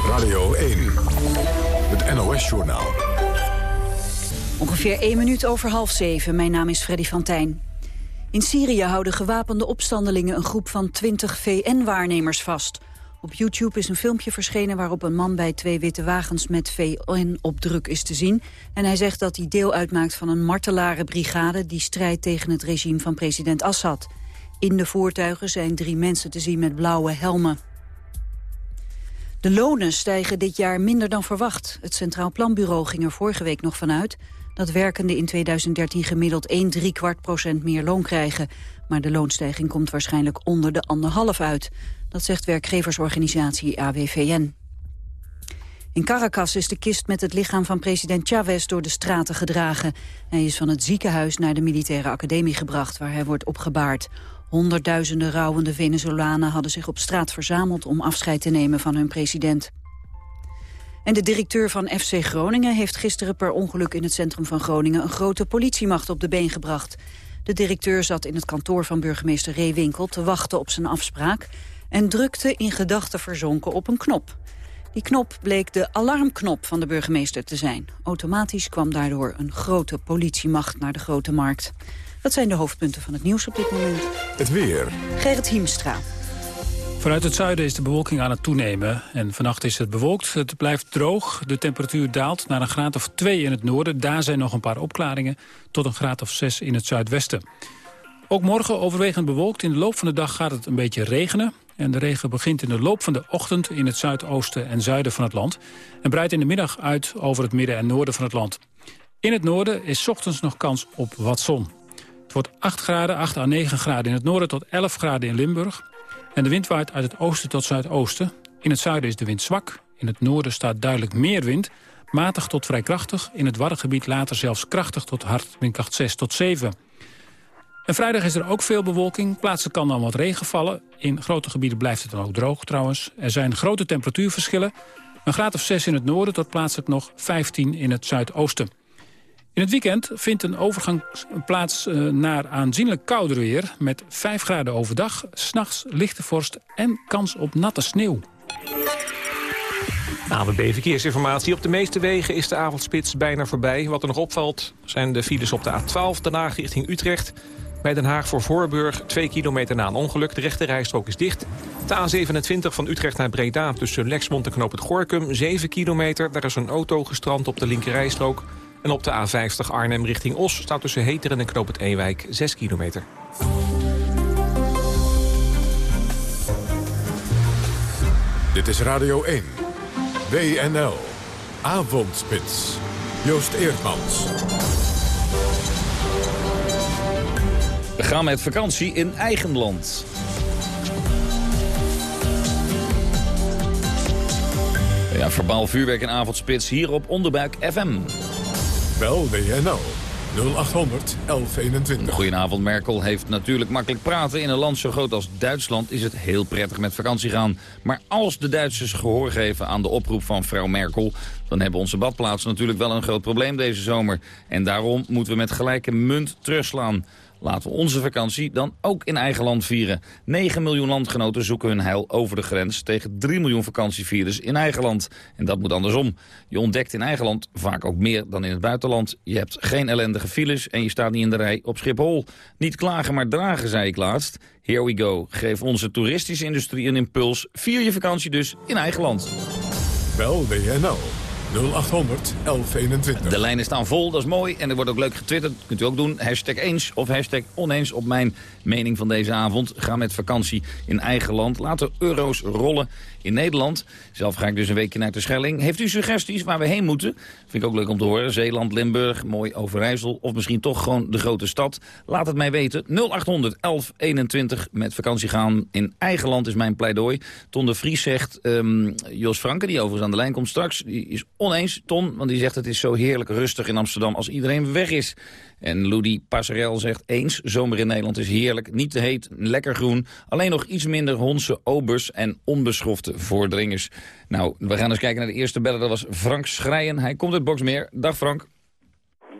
Radio 1. Het NOS-journaal. Ongeveer 1 minuut over half zeven. Mijn naam is Freddy van Tijn. In Syrië houden gewapende opstandelingen een groep van 20 VN-waarnemers vast. Op YouTube is een filmpje verschenen waarop een man bij twee witte wagens met VN op druk is te zien. En hij zegt dat hij deel uitmaakt van een martelarenbrigade die strijdt tegen het regime van president Assad. In de voertuigen zijn drie mensen te zien met blauwe helmen. De lonen stijgen dit jaar minder dan verwacht. Het Centraal Planbureau ging er vorige week nog vanuit dat werkenden in 2013 gemiddeld 1 3 kwart procent meer loon krijgen. Maar de loonstijging komt waarschijnlijk onder de anderhalf uit. Dat zegt werkgeversorganisatie AWVN. In Caracas is de kist met het lichaam van president Chavez door de straten gedragen. Hij is van het ziekenhuis naar de militaire academie gebracht, waar hij wordt opgebaard. Honderdduizenden rouwende Venezolanen hadden zich op straat verzameld om afscheid te nemen van hun president. En de directeur van FC Groningen heeft gisteren per ongeluk in het centrum van Groningen een grote politiemacht op de been gebracht. De directeur zat in het kantoor van burgemeester Reewinkel te wachten op zijn afspraak en drukte in gedachten verzonken op een knop. Die knop bleek de alarmknop van de burgemeester te zijn. Automatisch kwam daardoor een grote politiemacht naar de Grote Markt. Dat zijn de hoofdpunten van het nieuws op dit moment. Het weer. Gerrit Hiemstra. Vanuit het zuiden is de bewolking aan het toenemen. En vannacht is het bewolkt. Het blijft droog. De temperatuur daalt naar een graad of 2 in het noorden. Daar zijn nog een paar opklaringen. Tot een graad of 6 in het zuidwesten. Ook morgen overwegend bewolkt. In de loop van de dag gaat het een beetje regenen. En de regen begint in de loop van de ochtend in het zuidoosten en zuiden van het land. En breidt in de middag uit over het midden en noorden van het land. In het noorden is ochtends nog kans op wat zon. Het wordt 8 graden, 8 à 9 graden in het noorden tot 11 graden in Limburg. En de wind waait uit het oosten tot zuidoosten. In het zuiden is de wind zwak. In het noorden staat duidelijk meer wind. Matig tot vrij krachtig. In het Waddengebied later zelfs krachtig tot hard windkracht 6 tot 7. En vrijdag is er ook veel bewolking. Plaatselijk kan dan wat regen vallen. In grote gebieden blijft het dan ook droog trouwens. Er zijn grote temperatuurverschillen. Een graad of 6 in het noorden tot plaatselijk nog 15 in het zuidoosten. In het weekend vindt een overgang plaats uh, naar aanzienlijk kouder weer... met 5 graden overdag, s'nachts lichte vorst en kans op natte sneeuw. AWB Verkeersinformatie. Op de meeste wegen is de avondspits bijna voorbij. Wat er nog opvalt zijn de files op de A12, daarna richting Utrecht... Bij Den Haag voor Voorburg, 2 kilometer na een ongeluk. De rechte rijstrook is dicht. De A27 van Utrecht naar Breda tussen Lexmond en Knoop het Gorkum, 7 kilometer. Daar is een auto gestrand op de linkerrijstrook. En op de A50 Arnhem richting Os staat tussen Heteren en Knoop het Ewijk 6 kilometer. Dit is Radio 1. WNL. Avondspits. Joost Eerdmans. We gaan met vakantie in eigen land. Ja, verbaal vuurwerk en avondspits hier op Onderbuik FM. Bel WNL 0800 1121. Goedenavond, Merkel heeft natuurlijk makkelijk praten. In een land zo groot als Duitsland is het heel prettig met vakantie gaan. Maar als de Duitsers gehoor geven aan de oproep van vrouw Merkel... dan hebben onze badplaatsen natuurlijk wel een groot probleem deze zomer. En daarom moeten we met gelijke munt terugslaan. Laten we onze vakantie dan ook in eigen land vieren. 9 miljoen landgenoten zoeken hun heil over de grens... tegen 3 miljoen vakantievierders in eigen land. En dat moet andersom. Je ontdekt in eigen land vaak ook meer dan in het buitenland. Je hebt geen ellendige files en je staat niet in de rij op Schiphol. Niet klagen, maar dragen, zei ik laatst. Here we go. Geef onze toeristische industrie een impuls. Vier je vakantie dus in eigen land. Bel WNL 0800 1121. De lijnen staan vol, dat is mooi. En er wordt ook leuk getwitterd. kunt u ook doen. Hashtag eens of hashtag oneens op mijn mening van deze avond. Ga met vakantie in eigen land. Laat de euro's rollen in Nederland. Zelf ga ik dus een weekje naar de Schelling. Heeft u suggesties waar we heen moeten? Vind ik ook leuk om te horen. Zeeland, Limburg, mooi Overijssel. Of misschien toch gewoon de grote stad. Laat het mij weten. 0800 1121 met vakantie gaan in eigen land is mijn pleidooi. Ton de Vries zegt, um, Jos Franke, die overigens aan de lijn komt straks... die is oneens, Ton, want die zegt het is zo heerlijk rustig in Amsterdam als iedereen weg is. En Ludi Passerel zegt eens, zomer in Nederland is heerlijk, niet te heet, lekker groen. Alleen nog iets minder Honse obers en onbeschofte voordringers. Nou, we gaan eens kijken naar de eerste beller, dat was Frank Schrijen. Hij komt uit Boxmeer. Dag Frank.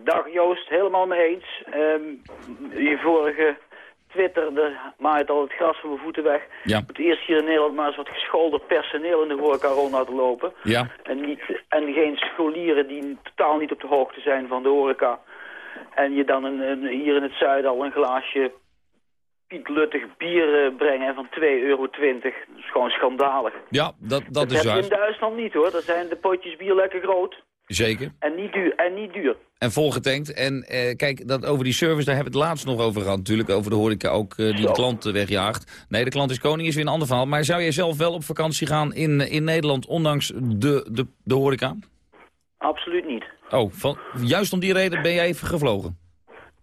Dag Joost, helemaal mee eens. Um, je vorige twitterde, maait al het gras van mijn voeten weg. Ja. Het eerst hier in Nederland maar eens wat gescholden personeel in de horeca rond laten lopen. Ja. En, niet, en geen scholieren die totaal niet op de hoogte zijn van de horeca. En je dan een, een, hier in het zuiden al een glaasje pietluttig bier uh, brengen van 2,20 euro. Dat is gewoon schandalig. Ja, dat, dat, dat is waar. in Duitsland niet hoor. Daar zijn de potjes bier lekker groot. Zeker. En niet duur. En niet duur. En volgetankt. En eh, kijk, dat over die service, daar hebben we het laatst nog over gehad. Natuurlijk over de horeca ook eh, die de klant eh, wegjaagt. Nee, de klant is koning, is weer een ander verhaal. Maar zou jij zelf wel op vakantie gaan in, in Nederland, ondanks de, de, de horeca? Absoluut niet. Oh, van, juist om die reden ben jij even gevlogen.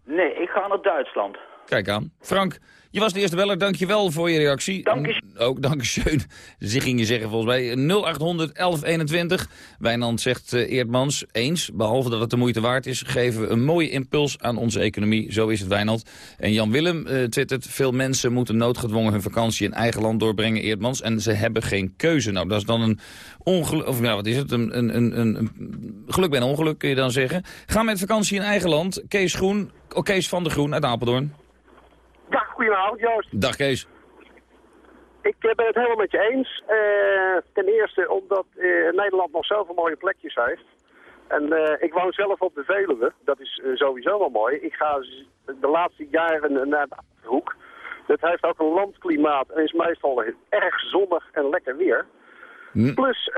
Nee, ik ga naar Duitsland. Kijk aan. Frank, je was de eerste beller. Dank je wel voor je reactie. Dank je. Ook dank je. Ze gingen zeggen volgens mij 0800 1121. Wijnand zegt uh, Eerdmans eens. Behalve dat het de moeite waard is, geven we een mooie impuls aan onze economie. Zo is het Wijnand. En Jan Willem uh, twittert. Veel mensen moeten noodgedwongen hun vakantie in eigen land doorbrengen, Eerdmans. En ze hebben geen keuze. Nou, dat is dan een ongeluk. Of ja, wat is het? Een, een, een, een, geluk bij een ongeluk kun je dan zeggen. Ga met vakantie in eigen land. Kees Groen. Oh, Kees van der Groen uit Apeldoorn. Dag, goedenavond Joost. Dag Kees. Ik uh, ben het helemaal met je eens. Uh, ten eerste omdat uh, Nederland nog zoveel mooie plekjes heeft. En ik woon zelf op de Veluwe. Dat is sowieso wel mooi. Ik ga de laatste jaren naar de Achterhoek. Dat heeft ook een landklimaat en is meestal erg zonnig en lekker weer. Hm. Plus,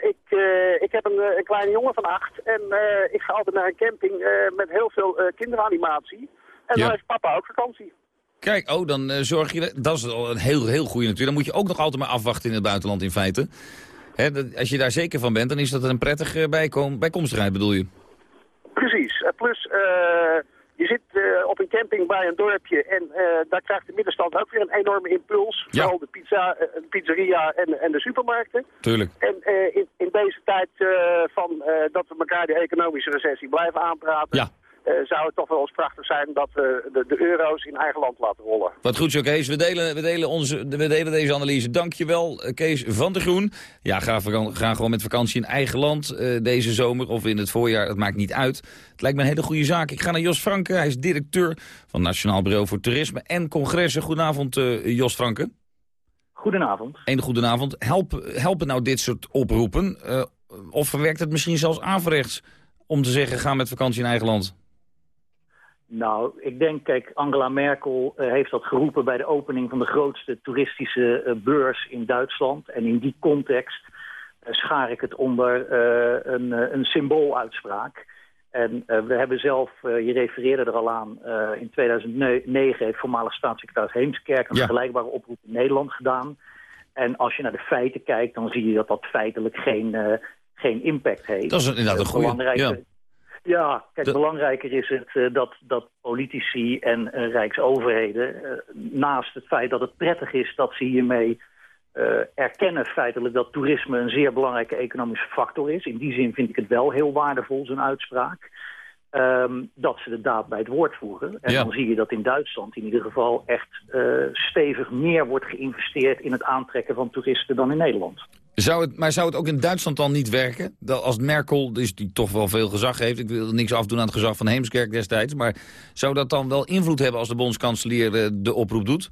ik, ik heb een, een kleine jongen van acht en ik ga altijd naar een camping met heel veel kinderanimatie. En Ja. dan heeft papa ook vakantie. Kijk, oh, dan eh, zorg je... Dat is al een heel, heel goede natuurlijk. Dan moet je ook nog altijd maar afwachten in het buitenland in feite. Hè, dat- als je daar zeker van bent, dan is dat een prettige bijkom bijkomstigheid, bedoel je? Precies. Eh, plus, eh, je zit eh, op een camping bij een dorpje en eh, daar krijgt de middenstand ook weer een enorme impuls. Ja. Vooral de, pizza, eh, de pizzeria en, en de supermarkten. Tuurlijk. En eh, in, in deze tijd eh, van eh, dat we elkaar de economische recessie blijven aanpraten... Ja. Eh, zou het toch wel eens prachtig zijn dat we de, de euro's in eigen land laten rollen. Wat goed zo, Kees. We delen, we delen, onze, we delen deze analyse. Dankjewel, eh, Kees van der Groen. Ja, ga, ga gewoon met vakantie in eigen land eh, deze zomer of in het voorjaar. Het maakt niet uit. Het lijkt me een hele goede zaak. Ik ga naar Jos Franke. Hij is directeur van Nationaal Bureau voor Toerisme en Congressen. Goedenavond, eh, Jos Franke. Goedenavond. Een goedenavond. Help, helpen nou dit soort oproepen? eh, of verwerkt het misschien zelfs averechts om te zeggen... ga met vakantie in eigen land? Nou, ik denk, kijk, Angela Merkel eh, heeft dat geroepen bij de opening van de grootste toeristische eh, beurs in Duitsland. En in die context eh, schaar ik het onder een, een symbooluitspraak. En we hebben zelf, je refereerde er al aan, in 2009 heeft voormalig staatssecretaris Heemskerk een Ja. vergelijkbare oproep in Nederland gedaan. En als je naar de feiten kijkt, dan zie je dat dat feitelijk geen, geen impact heeft. Dat is inderdaad een belangrijke- ja. Ja, kijk, De- belangrijker is het eh, dat, dat politici en eh, rijksoverheden... eh, naast het feit dat het prettig is dat ze hiermee erkennen feitelijk... dat toerisme een zeer belangrijke economische factor is. In die zin vind ik het wel heel waardevol, zo'n uitspraak. Ehm, dat ze de daad bij het woord voeren. En Ja. dan zie je dat in Duitsland in ieder geval echt eh, stevig meer wordt geïnvesteerd in het aantrekken van toeristen dan in Nederland. Zou het, maar zou het ook in Duitsland dan niet werken? Dat als Merkel, dus die toch wel veel gezag heeft... ik wil niks afdoen aan het gezag van Heemskerk destijds... maar zou dat dan wel invloed hebben als de bondskanselier eh, de oproep doet?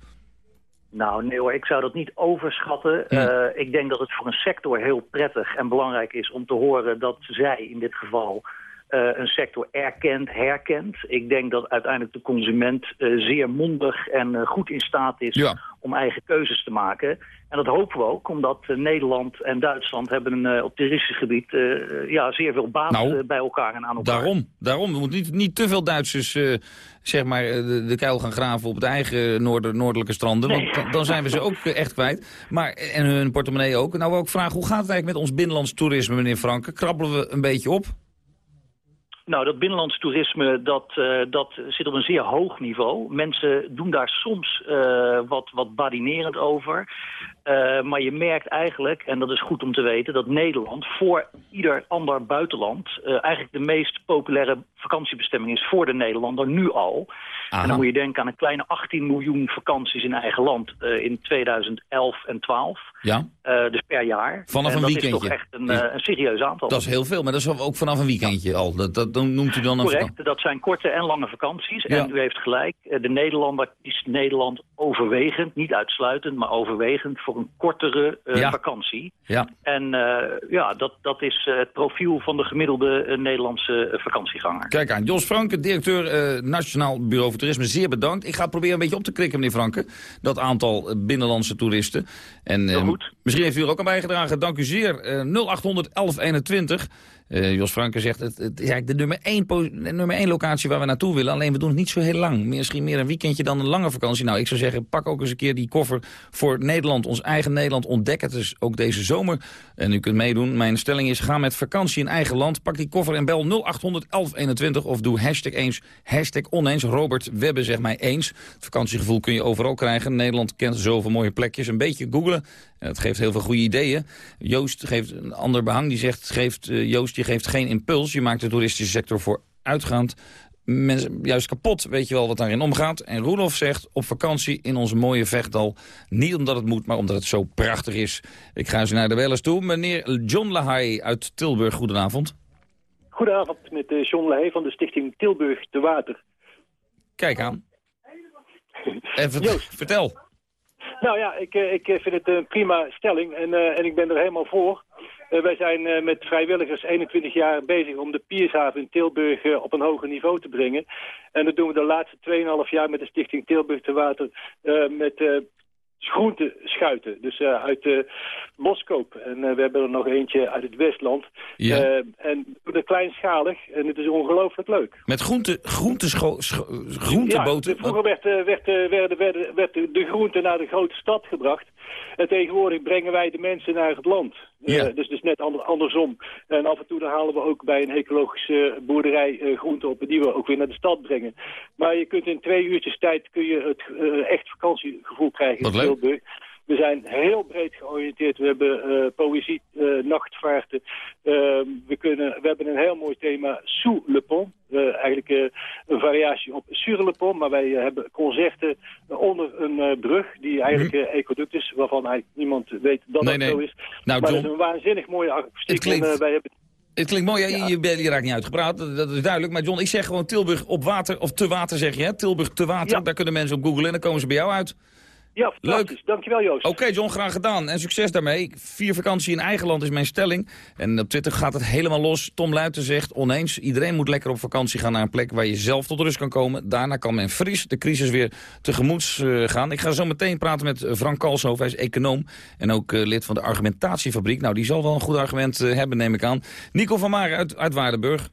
Nou, nee hoor, ik zou dat niet overschatten. Eh, ik denk dat het voor een sector heel prettig en belangrijk is om te horen dat zij in dit geval eh, een sector erkent, herkent. Ik denk dat uiteindelijk de consument eh, zeer mondig en eh, goed in staat is Ja. om eigen keuzes te maken. En dat hopen we ook, omdat Nederland en Duitsland hebben een, op toeristisch gebied ja, zeer veel baat Nou, bij elkaar en aan elkaar. Daarom, daarom. We moeten niet, niet te veel Duitsers zeg maar, de, de kuil gaan graven op het eigen noordelijke stranden. Want dan, dan zijn we ze ook echt kwijt. Maar, en hun portemonnee ook. Nou ik ook vragen, hoe gaat het eigenlijk met ons binnenlands toerisme, meneer Franke? Krabbelen we een beetje op? Nou, dat binnenlands toerisme dat, eh, dat zit op een zeer hoog niveau. Mensen doen daar soms eh, wat, wat badinerend over. Eh, maar je merkt eigenlijk, en dat is goed om te weten... dat Nederland voor ieder ander buitenland... eigenlijk de meest populaire vakantiebestemming is voor de Nederlander nu al. Aha. En dan moet je denken aan een kleine 18 miljoen vakanties in eigen land... in 2011 en 12. Ja, Eh, dus per jaar. Vanaf En een dat weekendje. is toch echt een, eh, een serieus aantal. dat is heel veel. Maar dat is ook vanaf een weekendje al. Dat, dat, noemt u dan een. Correct, dat zijn korte en lange vakanties. Ja. En u heeft gelijk, eh, de Nederlander is Nederland overwegend, niet uitsluitend, maar overwegend voor een kortere Ja. vakantie. Ja. En ja, dat, dat is het profiel van de gemiddelde Nederlandse vakantieganger. Kijk aan, Jos Franke, directeur Nationaal Bureau voor Toerisme, zeer bedankt. Ik ga proberen een beetje op te krikken, meneer Franke, dat aantal binnenlandse toeristen. En misschien heeft u er ook aan bijgedragen. Dank u zeer. Eh 0800 1121. Eh, Jos Franke zegt, het, het is eigenlijk de nummer één, nummer locatie waar we naartoe willen. Alleen we doen het niet zo heel lang. Misschien meer een weekendje dan een lange vakantie. Nou, ik zou zeggen, pak ook eens een keer die koffer voor Nederland. Ons eigen Nederland. Ontdek het dus ook deze zomer. En u kunt meedoen. Mijn stelling is, ga met vakantie in eigen land. Pak die koffer en bel 0800 1121. Of doe hashtag eens, hashtag oneens. Robert Webbe zegt mij eens. Het vakantiegevoel kun je overal krijgen. Nederland kent zoveel mooie plekjes. Een beetje googlen. En Het geeft heel veel goede ideeën. Joost geeft een ander behang. Die zegt, geeft, eh, Joost, je geeft geen impuls. Je maakt de toeristische sector voor uitgaand. Mensen juist kapot, weet je wel wat daarin omgaat. En Roelof zegt, op vakantie in ons mooie vechtdal. Niet omdat het moet, maar omdat het zo prachtig is. Ik ga eens naar de bellers toe. Meneer John Lahai uit Tilburg, goedenavond. Goedenavond, met eh, John Leij van de stichting Tilburg de Water. Kijk aan. En vert- vertel. Nou ja, ik, eh, ik vind het een prima stelling en, eh, en ik ben er helemaal voor. Eh, wij zijn eh, met vrijwilligers 21 jaar bezig om de Piershaven in Tilburg eh, op een hoger niveau te brengen. En dat doen we de laatste 2,5 jaar met de stichting Tilburg te Water met groenteschuiten. Dus uit eh Boskoop. En we hebben er nog eentje uit het Westland. Ja. En kleinschalig en het is ongelooflijk leuk. Met groente, groentescho- groenteboten. Ja, vroeger werd, werd, werd de de groente naar de grote stad gebracht. En tegenwoordig brengen wij de mensen naar het land. Eh, dus dus net ander- andersom. En af en toe dan halen we ook bij een ecologische boerderij eh, groenten op... die we ook weer naar de stad brengen. Maar je kunt in twee uurtjes tijd kun je het eh, echt vakantiegevoel krijgen Wat in leuk. We zijn heel breed georiënteerd. We hebben eh, poëzie, eh, nachtvaarten. Eh, we, kunnen, we hebben een heel mooi thema, Sous le pont. Eh, eigenlijk een variatie op Sur le pont. Maar wij hebben concerten onder een brug die eigenlijk eh ecoduct is. Waarvan eigenlijk niemand weet dat Mhm. Nee, dat nee. zo is. Nou, maar John, dat is een waanzinnig mooie akoestiek. Het klinkt- En, wij hebben Het klinkt mooi, ja, je, je, raakt niet uitgepraat, dat, dat is duidelijk. Maar John, ik zeg gewoon Tilburg op water, of te water zeg je, hè? Tilburg te water, daar kunnen mensen op googlen en dan komen ze bij jou uit. Ja, fantastisch. Dankjewel Joost. Oké John, graag gedaan. En succes daarmee. Vier vakantie in eigen land is mijn stelling. En op Twitter gaat het helemaal los. Tom Luiten zegt oneens, iedereen moet lekker op vakantie gaan naar een plek waar je zelf tot rust kan komen. Daarna kan men fris de crisis weer tegemoet eh, gaan. Ik ga zo meteen praten met eh, Frank Kalshoff, hij is econoom en ook eh, lid van de argumentatiefabriek. Nou, die zal wel een goed argument hebben, neem ik aan. Nico van Maren uit, uit Waardenburg.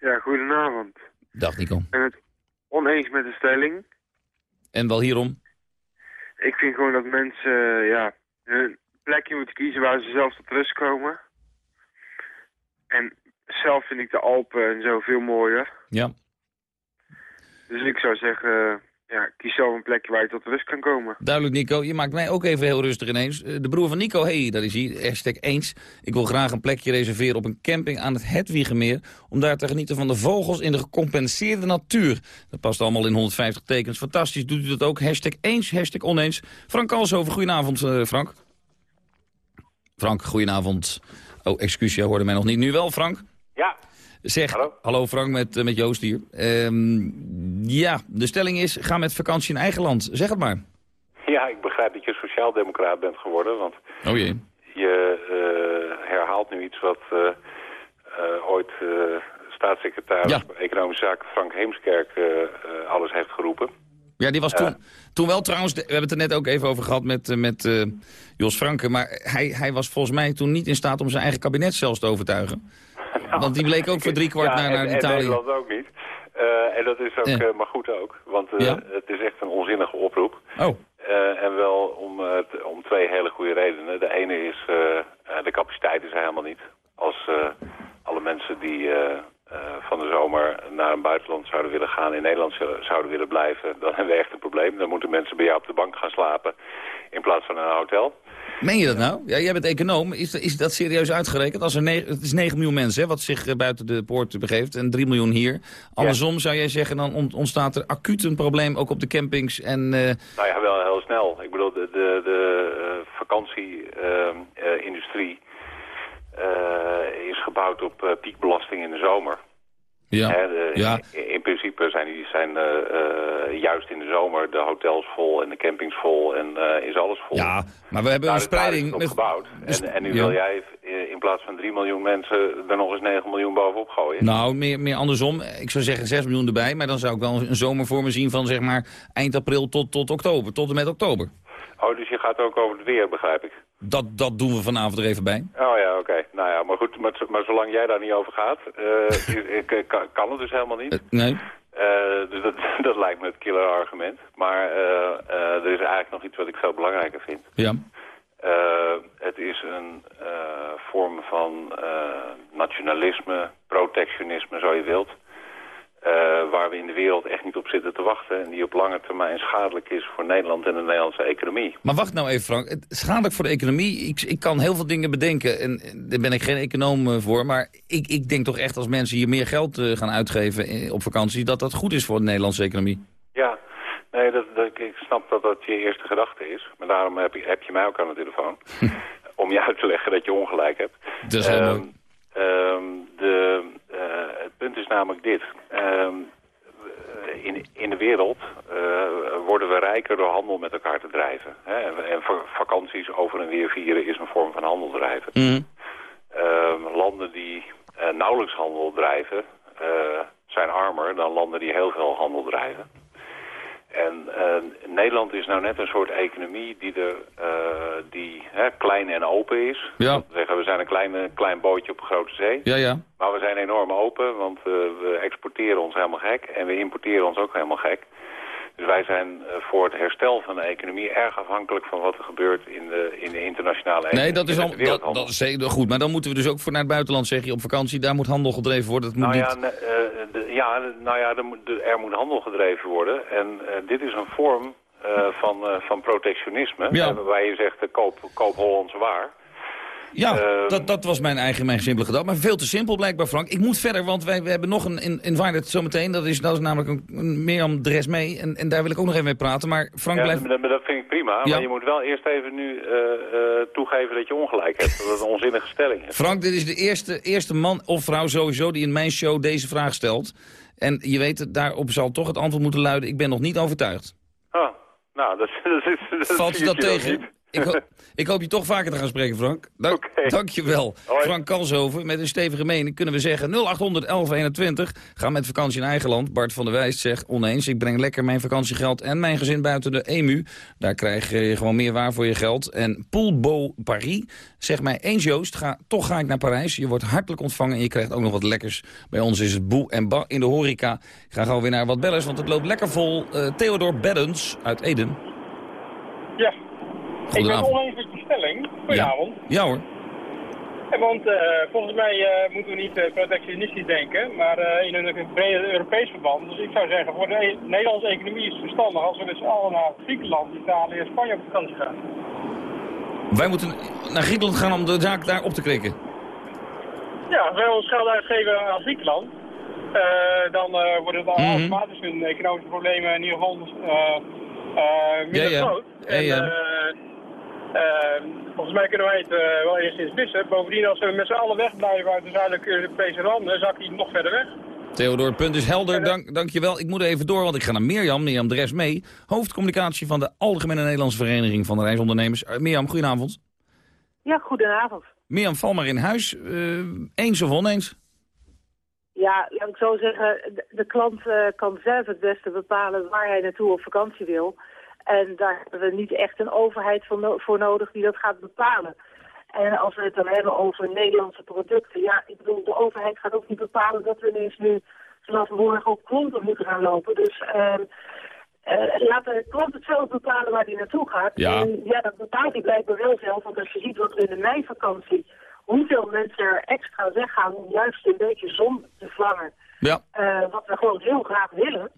Ja, goedenavond. Dag Nico. Ik ben het oneens met de stelling. En wel hierom? Ik vind gewoon dat mensen eh, ja, hun plekje moeten kiezen waar ze zelf tot rust komen. En zelf vind ik de Alpen en zo veel mooier. Ja. Dus ik zou zeggen, ja, kies zelf een plekje waar je tot rust kan komen. Duidelijk, Nico. Je maakt mij ook even heel rustig ineens. Eh, De broer van Nico, hey, daar is hij, hashtag eens. Ik wil graag een plekje reserveren op een camping aan het Hedwigemeer... om daar te genieten van de vogels in de gecompenseerde natuur. Dat past allemaal in 150 tekens. Fantastisch, doet u dat ook? Hashtag eens, hashtag oneens. Frank Kalshoven, goedenavond, eh, Frank. Frank, goedenavond. Oh, excuus, jij hoorde mij nog niet. Nu wel, Frank? Ja. Zeg, hallo, Frank, met, eh, met Joost hier. Ehm, ja, de stelling is, ga met vakantie in eigen land. Zeg het maar. Ja, ik begrijp dat je sociaaldemocraat bent geworden, want Oh jee. je eh, herhaalt nu iets wat eh, ooit staatssecretaris Economische Zaken Frank Heemskerk alles heeft geroepen. Ja, die was toen, toen wel trouwens, we hebben het er net ook even over gehad met, met Jos Franke. Maar hij, hij was volgens mij toen niet in staat om zijn eigen kabinet zelfs te overtuigen. Want die bleek ook voor driekwart ja, naar, naar en, en Italië. Nederland ook niet. Eh, en dat is ook Ja. eh, maar goed ook, want eh, Ja? het is echt een onzinnige oproep. Oh. En wel om, om twee hele goede redenen. De ene is, de capaciteit is er helemaal niet. Als alle mensen die van de zomer naar een buitenland zouden willen gaan, in Nederland zou- zouden willen blijven, dan hebben we echt een probleem. Dan moeten mensen bij jou op de bank gaan slapen in plaats van in een hotel. Meen je dat nou? Ja, jij bent econoom. Is, is dat serieus uitgerekend? Als er negen, het is 9 miljoen mensen hè, wat zich eh, buiten de poort begeeft en 3 miljoen hier. Andersom zou jij zeggen, dan ont- ontstaat er acuut een probleem ook op de campings. En, eh, Nou ja, wel heel snel. Ik bedoel, de, de, de vakantieindustrie eh, is gebouwd op piekbelasting in de zomer. Ja. Hè, de- Ja. In, in principe zijn, die, zijn eh, eh, juist in de zomer de hotels vol en de campings vol en eh, is alles vol. ja, maar we hebben Daar een spreiding... op met- gebouwd. Dus- En, en nu ja. wil jij in plaats van 3 miljoen mensen er nog eens 9 miljoen bovenop gooien. Nou, meer, meer andersom. Ik zou zeggen 6 miljoen erbij, maar dan zou ik wel een zomer voor me zien van zeg maar eind april tot, tot oktober, tot en met oktober. Oh, dus je gaat ook over het weer, begrijp ik. Dat, dat doen we vanavond er even bij. Oh ja, oké. Nou ja, maar goed, maar, maar zolang jij daar niet over gaat, eh, ik- ik- kan, kan het dus helemaal niet. Nee. Eh, dus dat, dat lijkt me het killer argument. Maar eh, eh, er is eigenlijk nog iets wat ik veel belangrijker vind. Ja. Eh, het is een eh, vorm van eh, nationalisme, protectionisme, zo je wilt. Eh, waar we in de wereld echt niet op zitten te wachten. En die op lange termijn schadelijk is voor Nederland en de Nederlandse economie. Maar wacht nou even, Frank. Schadelijk voor de economie. Ik, ik kan heel veel dingen bedenken. En daar ben ik geen econoom eh, voor. Maar ik, ik denk toch echt als mensen hier meer geld eh, gaan uitgeven op vakantie... dat dat goed is voor de Nederlandse economie. Ja, nee, dat, dat, ik snap dat dat je eerste gedachte is. Maar daarom heb je, heb je mij ook aan de telefoon. om je uit te leggen dat je ongelijk hebt. Dat is Ehm, ehm, de, het punt is namelijk dit. Ehm, in, in de wereld eh, worden we rijker door handel met elkaar te drijven. Hè? En, en va- vakanties over en weer vieren is een vorm van handel drijven. Ehm, landen die eh, nauwelijks handel drijven eh, zijn armer dan landen die heel veel handel drijven. En eh, Nederland is nou net een soort economie die, er, eh, die hè, klein en open is. Ja. Dat zeggen, we zijn een kleine, klein bootje op een grote zee. Ja, ja. Maar we zijn enorm open, want eh, we exporteren ons helemaal gek en we importeren ons ook helemaal gek. Dus wij zijn eh, voor het herstel van de economie erg afhankelijk van wat er gebeurt in de, in de internationale Nee, dat is, al, dat, is zeker goed. Maar dan moeten we dus ook voor naar het buitenland, zeg je, op vakantie. Daar moet handel gedreven worden. Dat moet Nou ja, niet... ne- eh, de- ja, nou ja, er moet, de- er moet handel gedreven worden. En eh, dit is een vorm van, van protectionisme. Ja. waarbij je zegt, koop, koop Hollandse waar. Ja, Ehm, dat, dat was mijn eigen, mijn simpele gedachte. Maar veel te simpel blijkbaar, Frank. Ik moet verder, want wij we hebben nog een in, invited zometeen. Dat is, dat is namelijk een, een Mirjam Dres mee. En, en daar wil ik ook nog even mee praten. Maar Frank Ja, blijft... dat, dat vind ik prima. Ja. Maar je moet wel eerst even nu eh, eh, toegeven dat je ongelijk hebt. Dat het een onzinnige stelling is. Frank, dit is de eerste, eerste man of vrouw sowieso die in mijn show deze vraag stelt. En je weet, daarop zal toch het antwoord moeten luiden. Ik ben nog niet overtuigd. Oh, nou, dat, dat is... Dat Valt je dat tegen? Ik, ho- ik hoop je toch vaker te gaan spreken, Frank. Dank, je wel. Frank Kalshoven, met een stevige mening kunnen we zeggen 0800 1121. Ga met vakantie in eigen land. Bart van der Wijst zegt oneens. Ik breng lekker mijn vakantiegeld en mijn gezin buiten de EMU. Daar krijg je gewoon meer waar voor je geld. En Poulbo Paris zegt mij eens Joost, ga, toch ga ik naar Parijs. Je wordt hartelijk ontvangen en je krijgt ook nog wat lekkers. Bij ons is het boe en ba in de horeca. Ik ga gewoon weer naar wat bellers, want het loopt lekker vol. Eh, Theodor Beddens uit Eden. Ja, ik ben oneens met je stelling. Goedenavond. Ja hoor. En want eh, volgens mij eh, moeten we niet eh, protectionistisch denken, maar in een breder Europees verband. Dus ik zou zeggen, voor de e- Nederlandse economie is het verstandig als we met z'n allen naar Griekenland, Italië en Spanje op vakantie gaan. Wij moeten naar Griekenland gaan om de zaak daar op te krikken. Ja, als wij ons geld uitgeven aan Griekenland, dan worden het Mhm. automatisch hun economische problemen in ieder geval minder Ja, ja. groot. Ja, En, ja. Eh, eh, volgens mij kunnen wij het eh, wel eerst eens missen. Bovendien, als we met z'n allen wegblijven uit de zuidelijke Europese landen, zak hij nog verder weg. Theodor, het punt is helder. Dank, dank je wel. Ik moet even door, want ik ga naar Mirjam. Mirjam Dres mee. Hoofdcommunicatie van de Algemene Nederlandse Vereniging van de Reisondernemers. Uh, Mirjam, goedenavond. Ja, goedenavond. Mirjam, val maar in huis. Uh, eens of oneens? Ja, laat ik zo zeggen, de, de klant uh, kan zelf het beste bepalen waar hij naartoe op vakantie wil. En daar hebben we niet echt een overheid voor, no voor nodig die dat gaat bepalen. En als we het dan hebben over Nederlandse producten, ja, ik bedoel, de overheid gaat ook niet bepalen dat we ineens nu vanaf morgen op klompen moeten gaan lopen. Dus uh, uh, laat de klant het zelf bepalen waar hij naartoe gaat. Ja. En ja, dat bepaalt hij blijkbaar wel zelf, want als je ziet wat we in de meivakantie hoeveel mensen er extra weggaan om juist een beetje zon te vangen. Ja. Uh, wat we gewoon heel graag willen.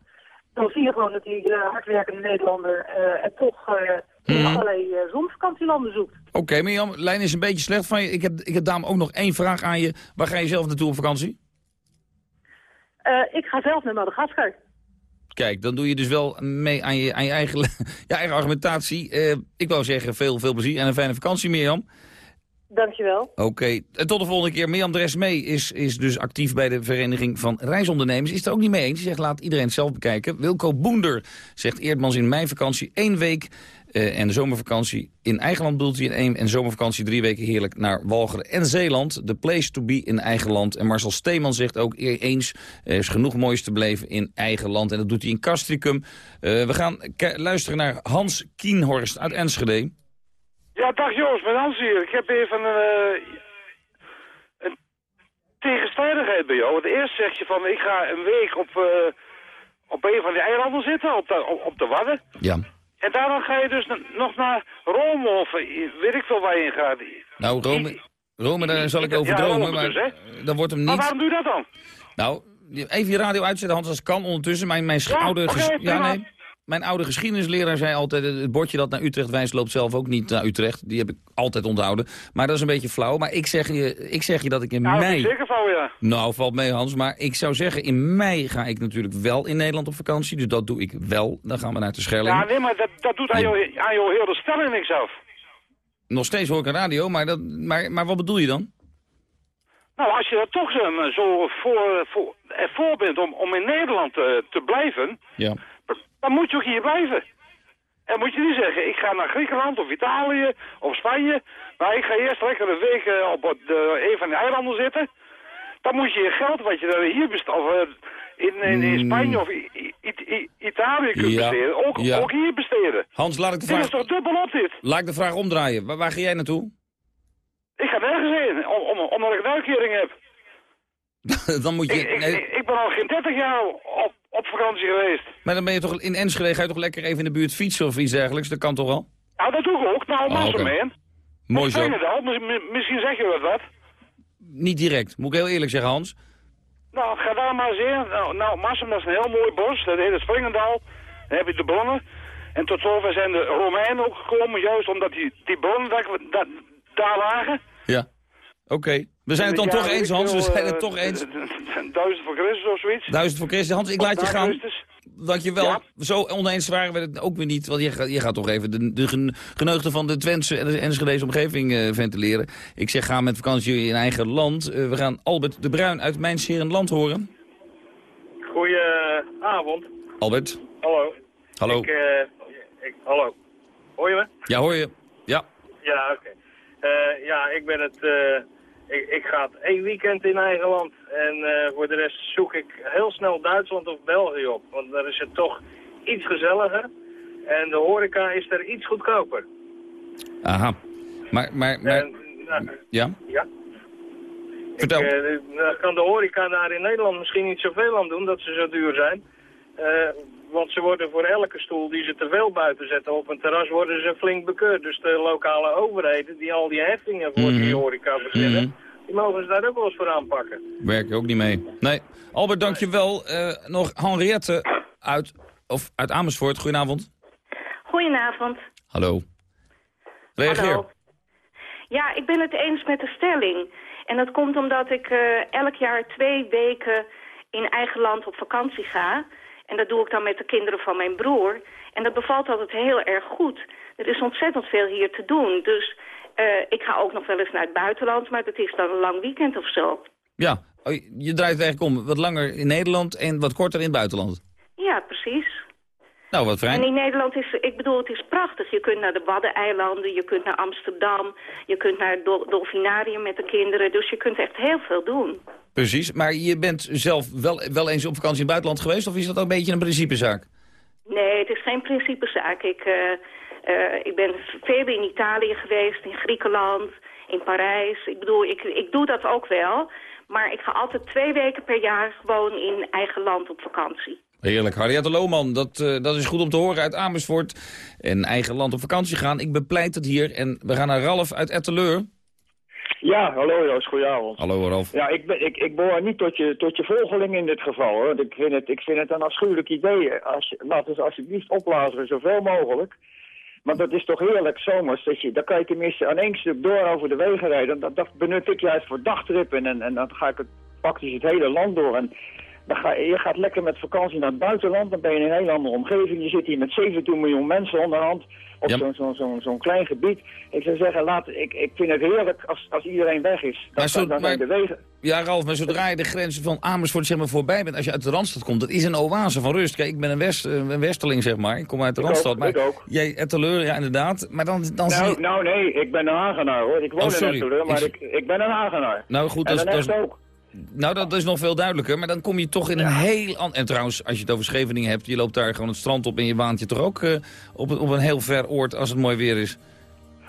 Dan zie je gewoon dat die uh, hardwerkende Nederlander uh, er toch mm. allerlei zonvakantielanden zoekt. Oké, okay, Mirjam, lijn is een beetje slecht van je. Ik heb, ik heb daarom ook nog één vraag aan je. Waar ga je zelf naartoe op vakantie? ik ga zelf naar Madagaskar. Kijk, dan doe je dus wel mee aan je, aan je, eigen, je eigen argumentatie. ik wou zeggen, veel, veel plezier en een fijne vakantie, Mirjam. Dankjewel. Oké, okay. tot de volgende keer. Mirjam Dresmee is, is dus actief bij de Vereniging van Reisondernemers. Is het er ook niet mee eens. Die zegt, laat iedereen het zelf bekijken. Wilco Boender zegt, Eerdmans in meivakantie één week... Uh, en de zomervakantie in eigen land bedoelt hij in één... en zomervakantie drie weken heerlijk naar Walcheren en Zeeland. The place to be in eigen land. En Marcel Steeman zegt ook eens... er is genoeg moois te beleven in eigen land. En dat doet hij in Castricum. Uh, we gaan luisteren naar Hans Kienhorst uit Enschede. Ja, dag Joost, met Hans hier. Ik heb even een, uh, een tegenstrijdigheid bij jou. Want eerst zeg je van, ik ga een week op, uh, op een van die eilanden zitten, op de, op, op de Wadden. Ja. En daarna ga je dus nog naar Rome of weet ik veel waar je in gaat. Nou, Rome, Rome daar zal ik over dromen, Rome maar dus, dat wordt hem niet... Maar waarom doe je dat dan? Nou, even je radio uitzetten, Hans, als kan ondertussen. Mijn, mijn ja. Okay, ja, nee. Mijn oude geschiedenisleraar zei altijd... het bordje dat naar Utrecht wijst loopt zelf ook niet naar Utrecht. Die heb ik altijd onthouden. Maar dat is een beetje flauw. Maar ik zeg je, ik zeg je dat ik in nou, mei... zeker ja. Nou, valt mee Hans. Maar ik zou zeggen, in mei ga ik natuurlijk wel in Nederland op vakantie. Dus dat doe ik wel. Dan gaan we naar de Schelling. Ja, nee, maar dat, dat doet aan jou, aan jou heel de stelling niks af. Nog steeds hoor ik een radio, maar, dat, maar, maar wat bedoel je dan? Nou, als je er toch zo, zo voor, voor, ervoor bent om, om in Nederland te, te blijven... Ja. Dan moet je ook hier blijven. En moet je niet zeggen, ik ga naar Griekenland of Italië of Spanje. Maar ik ga eerst lekker een week op de, een van de eilanden zitten. Dan moet je je geld wat je dan hier bestelt, uh, in, in, in, Spanje of I, I, I, Italië kunt ja. besteden, ook, ja. ook hier besteden. Hans, laat ik de dit vraag... is toch dubbel op dit? Laat ik de vraag omdraaien. Waar, waar ga jij naartoe? Ik ga nergens heen, om, om, omdat ik een uitkering heb. dan moet je... Ik, ik, nee. ik, ben al geen 30 jaar op, op vakantie geweest. Maar dan ben je toch in Enschede, ga je toch lekker even in de buurt fietsen of iets dergelijks? Dat kan toch wel? Nou, dat doe ik ook. Nou, oh, okay. mee. Mooi zo. Misschien zeg je wat wat. Niet direct, moet ik heel eerlijk zeggen, Hans. Nou, ga daar maar eens in. Nou, nou Massum, dat is een heel mooi bos. Dat heet het Springendal. Dan heb je de bronnen. En tot zover zijn de Romeinen ook gekomen, juist omdat die, die bronnen daar, daar, daar lagen. Ja, oké. Okay. We zijn het dan toch eens, Hans. We zijn het toch eens. Duizend voor Christus of zoiets. Duizend voor Christus. Hans, ik laat je gaan. Dankjewel. Ja. Zo oneens waren we het ook weer niet. Want je gaat, je gaat toch even de, de geneugde van de Twentse en de Enschedeze omgeving uh, ventileren. Ik zeg, ga met vakantie in eigen land. Uh, we gaan Albert de Bruin uit Mijn Land horen. Goedenavond. Albert. Hallo. Hallo. Ik, uh, ik, hallo. Hoor je me? Ja, hoor je. Ja. Ja, oké. Okay. ja, ik ben het... Ik, ik, ga één weekend in eigen land en uh, voor de rest zoek ik heel snel Duitsland of België op. Want daar is het toch iets gezelliger en de horeca is er iets goedkoper. Aha. Maar, maar, maar... En, nou, ja? Ja. Vertel. Ik, uh, dan kan de horeca daar in Nederland misschien niet zoveel aan doen dat ze zo duur zijn. Uh, want ze worden voor elke stoel die ze te veel buiten zetten op een terras, worden ze flink bekeurd. Dus de lokale overheden die al die heftingen voor die Mhm. horeca verzinnen, die mogen ze daar ook wel eens voor aanpakken. Werk ook niet mee. Nee. Albert, dankjewel. Eh nog Henriette uit, of uit Amersfoort. Goedenavond. Goedenavond. Hallo. Reageer. Hallo. Ja, ik ben het eens met de stelling. En dat komt omdat ik eh, elk jaar twee weken in eigen land op vakantie ga. En dat doe ik dan met de kinderen van mijn broer. En dat bevalt altijd heel erg goed. Er is ontzettend veel hier te doen. Dus eh, ik ga ook nog wel eens naar het buitenland, maar dat is dan een lang weekend of zo. Ja, oh, je draait het eigenlijk om. Wat langer in Nederland en wat korter in het buitenland. Ja, precies. Nou, wat En fijn. in Nederland is, ik bedoel, het is prachtig. Je kunt naar de Waddeneilanden, je kunt naar Amsterdam, je kunt naar het Dol- Dolfinarium met de kinderen. Dus je kunt echt heel veel doen. Precies. Maar je bent zelf wel, wel eens op vakantie in het buitenland geweest? Of is dat ook een beetje een principezaak? Nee, het is geen principezaak. Ik, eh, eh, ik ben veel in Italië geweest, in Griekenland, in Parijs. Ik bedoel, ik, ik doe dat ook wel. Maar ik ga altijd twee weken per jaar gewoon in eigen land op vakantie. Heerlijk. Harriette Lohman, dat, eh, dat is goed om te horen uit Amersfoort. En eigen land op vakantie gaan. Ik bepleit het hier. En we gaan naar Ralf uit Etteleur. Ja, hallo Joost, goedenavond. Hallo Ralf. Ja, ik, ben, ik, ik behoor niet tot je, tot je volgeling in dit geval. Hoor. Want Ik, vind het, ik vind het een afschuwelijk idee. Als, laat het alsjeblieft opblazen, zoveel mogelijk. Maar dat is toch heerlijk zomers. Dat je, dan kan je tenminste aan één stuk door over de wegen rijden. Dat, dat benut ik juist voor dagtrippen. En, en dan ga ik het, praktisch het hele land door. En dan ga, je gaat lekker met vakantie naar het buitenland. Dan ben je in een hele andere omgeving. Je zit hier met 17 miljoen mensen onderhand. Op zo'n zo'n zo'n zo'n klein gebied. Ik zou zeggen, laat, ik, ik vind het heerlijk als, als iedereen weg is. Dan, Maar zo- dan zijn de wegen... Ja, Ralf, maar zodra je de grenzen van Amersfoort zeg maar, voorbij bent... als je uit de Randstad komt, dat is een oase van rust. Kijk, ik ben een, west, eh, een westerling, zeg maar. Ik kom uit de Ik Randstad. ook, maar ik ook. Jij, Etteleur, ja, inderdaad. Maar dan, dan zie Nou, je... nou nee, ik ben een Hagenaar hoor. Ik woon Oh, in Etteleur, maar Ik- ik, ben een Hagenaar. Nou goed, dat dat is- ook. Nou, dat is nog veel duidelijker. Maar dan kom je toch in een heel... an- En trouwens, als je het over Scheveningen hebt... je loopt daar gewoon het strand op en je waant je toch ook eh, op, een- op een heel ver oord als het mooi weer is.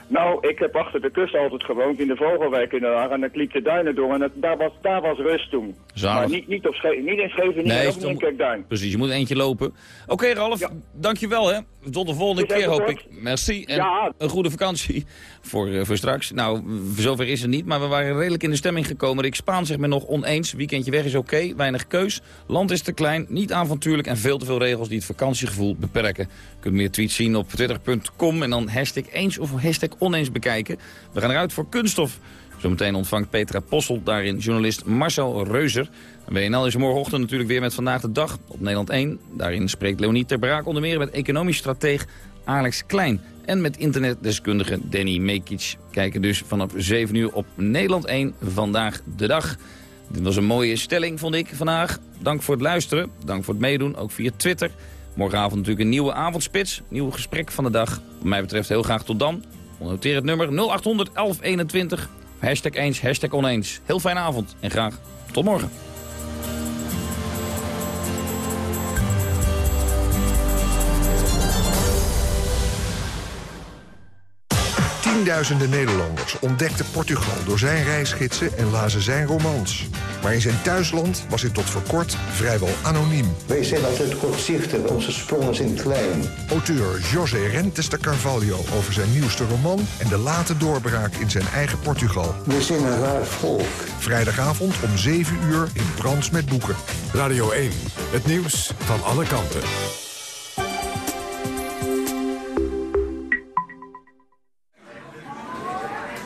Nou, ik heb achter de kust altijd gewoond in de Vogelwijk in Den Haag. En ik liep de duinen door en het, daar, was, daar was rust toen. Zalig. Maar niet, niet, op Sche niet in Scheveningen Nee, niet in Kerkduin. Precies, je moet eentje lopen. Oké, Ralf, dankjewel hè. Tot de volgende keer hoop ik. Merci en Ja. een goede vakantie voor, eh, voor straks. Nou, zover is het niet, maar we waren redelijk in de stemming gekomen. Rick Spaan zegt me nog oneens. Weekendje weg is oké, weinig keus. Land is te klein, niet avontuurlijk en veel te veel regels die het vakantiegevoel beperken. Je kunt meer tweets zien op twitter.com en dan hashtag eens of hashtag oneens bekijken. We gaan eruit voor kunststof. Zometeen ontvangt Petra Possel, daarin journalist Marcel Reuzer. WNL is morgenochtend natuurlijk weer met Vandaag de Dag op Nederland 1. Daarin spreekt Leonie ter Braak onder meer met economisch strateeg Alex Klein. En met internetdeskundige Danny Mekic. Kijken dus vanaf 7 uur op Nederland 1 Vandaag de Dag. Dit was een mooie stelling, vond ik, vandaag. Dank voor het luisteren. Dank voor het meedoen, ook via Twitter. Morgenavond natuurlijk een nieuwe avondspits. Nieuw gesprek van de dag. Wat mij betreft heel graag tot dan. Noteer het nummer 0800 1121. Hashtag eens, hashtag oneens. Heel fijne avond en graag tot morgen. Tienduizenden Nederlanders ontdekten Portugal door zijn reisgidsen en lazen zijn romans. Maar in zijn thuisland was hij tot voor kort vrijwel anoniem. Wij zijn altijd kortzichtig, onze sprongen zijn klein. Auteur José Rentes de Carvalho over zijn nieuwste roman... en de late doorbraak in zijn eigen Portugal. We zijn een raar volk. Vrijdagavond om 7 uur in Brands met Boeken. Radio 1, het nieuws van alle kanten.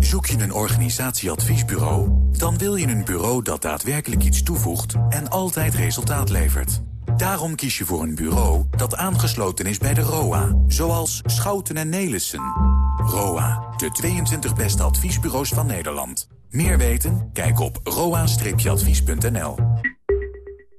Zoek je een organisatieadviesbureau? Dan wil je een bureau dat daadwerkelijk iets toevoegt en altijd resultaat levert. Daarom kies je voor een bureau dat aangesloten is bij de ROA. Zoals Schouten en Nelissen. ROA, de 22 beste adviesbureaus van Nederland. Meer weten? Kijk op roa-advies.nl.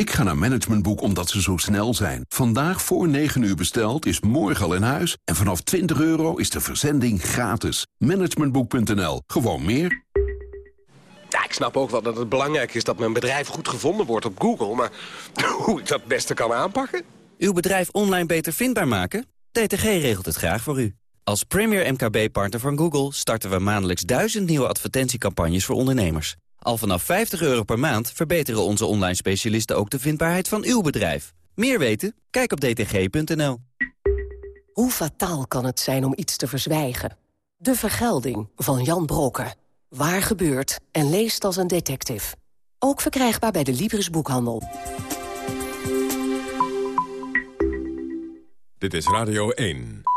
Ik ga naar Managementboek omdat ze zo snel zijn. Vandaag voor 9 uur besteld is morgen al in huis. En vanaf 20 euro is de verzending gratis. Managementboek.nl. Gewoon meer. Ja, ik snap ook wel dat het belangrijk is dat mijn bedrijf goed gevonden wordt op Google. Maar hoe ik dat het beste kan aanpakken? Uw bedrijf online beter vindbaar maken? DTG regelt het graag voor u. Als premier MKB-partner van Google starten we maandelijks duizend nieuwe advertentiecampagnes voor ondernemers. Al vanaf 50 euro per maand verbeteren onze online specialisten ook de vindbaarheid van uw bedrijf. Meer weten? Kijk op dtg.nl. Hoe fataal kan het zijn om iets te verzwijgen? De Vergelding van Jan Brokken. Waar gebeurt en leest als een detective. Ook verkrijgbaar bij de Libris Boekhandel. Dit is Radio 1.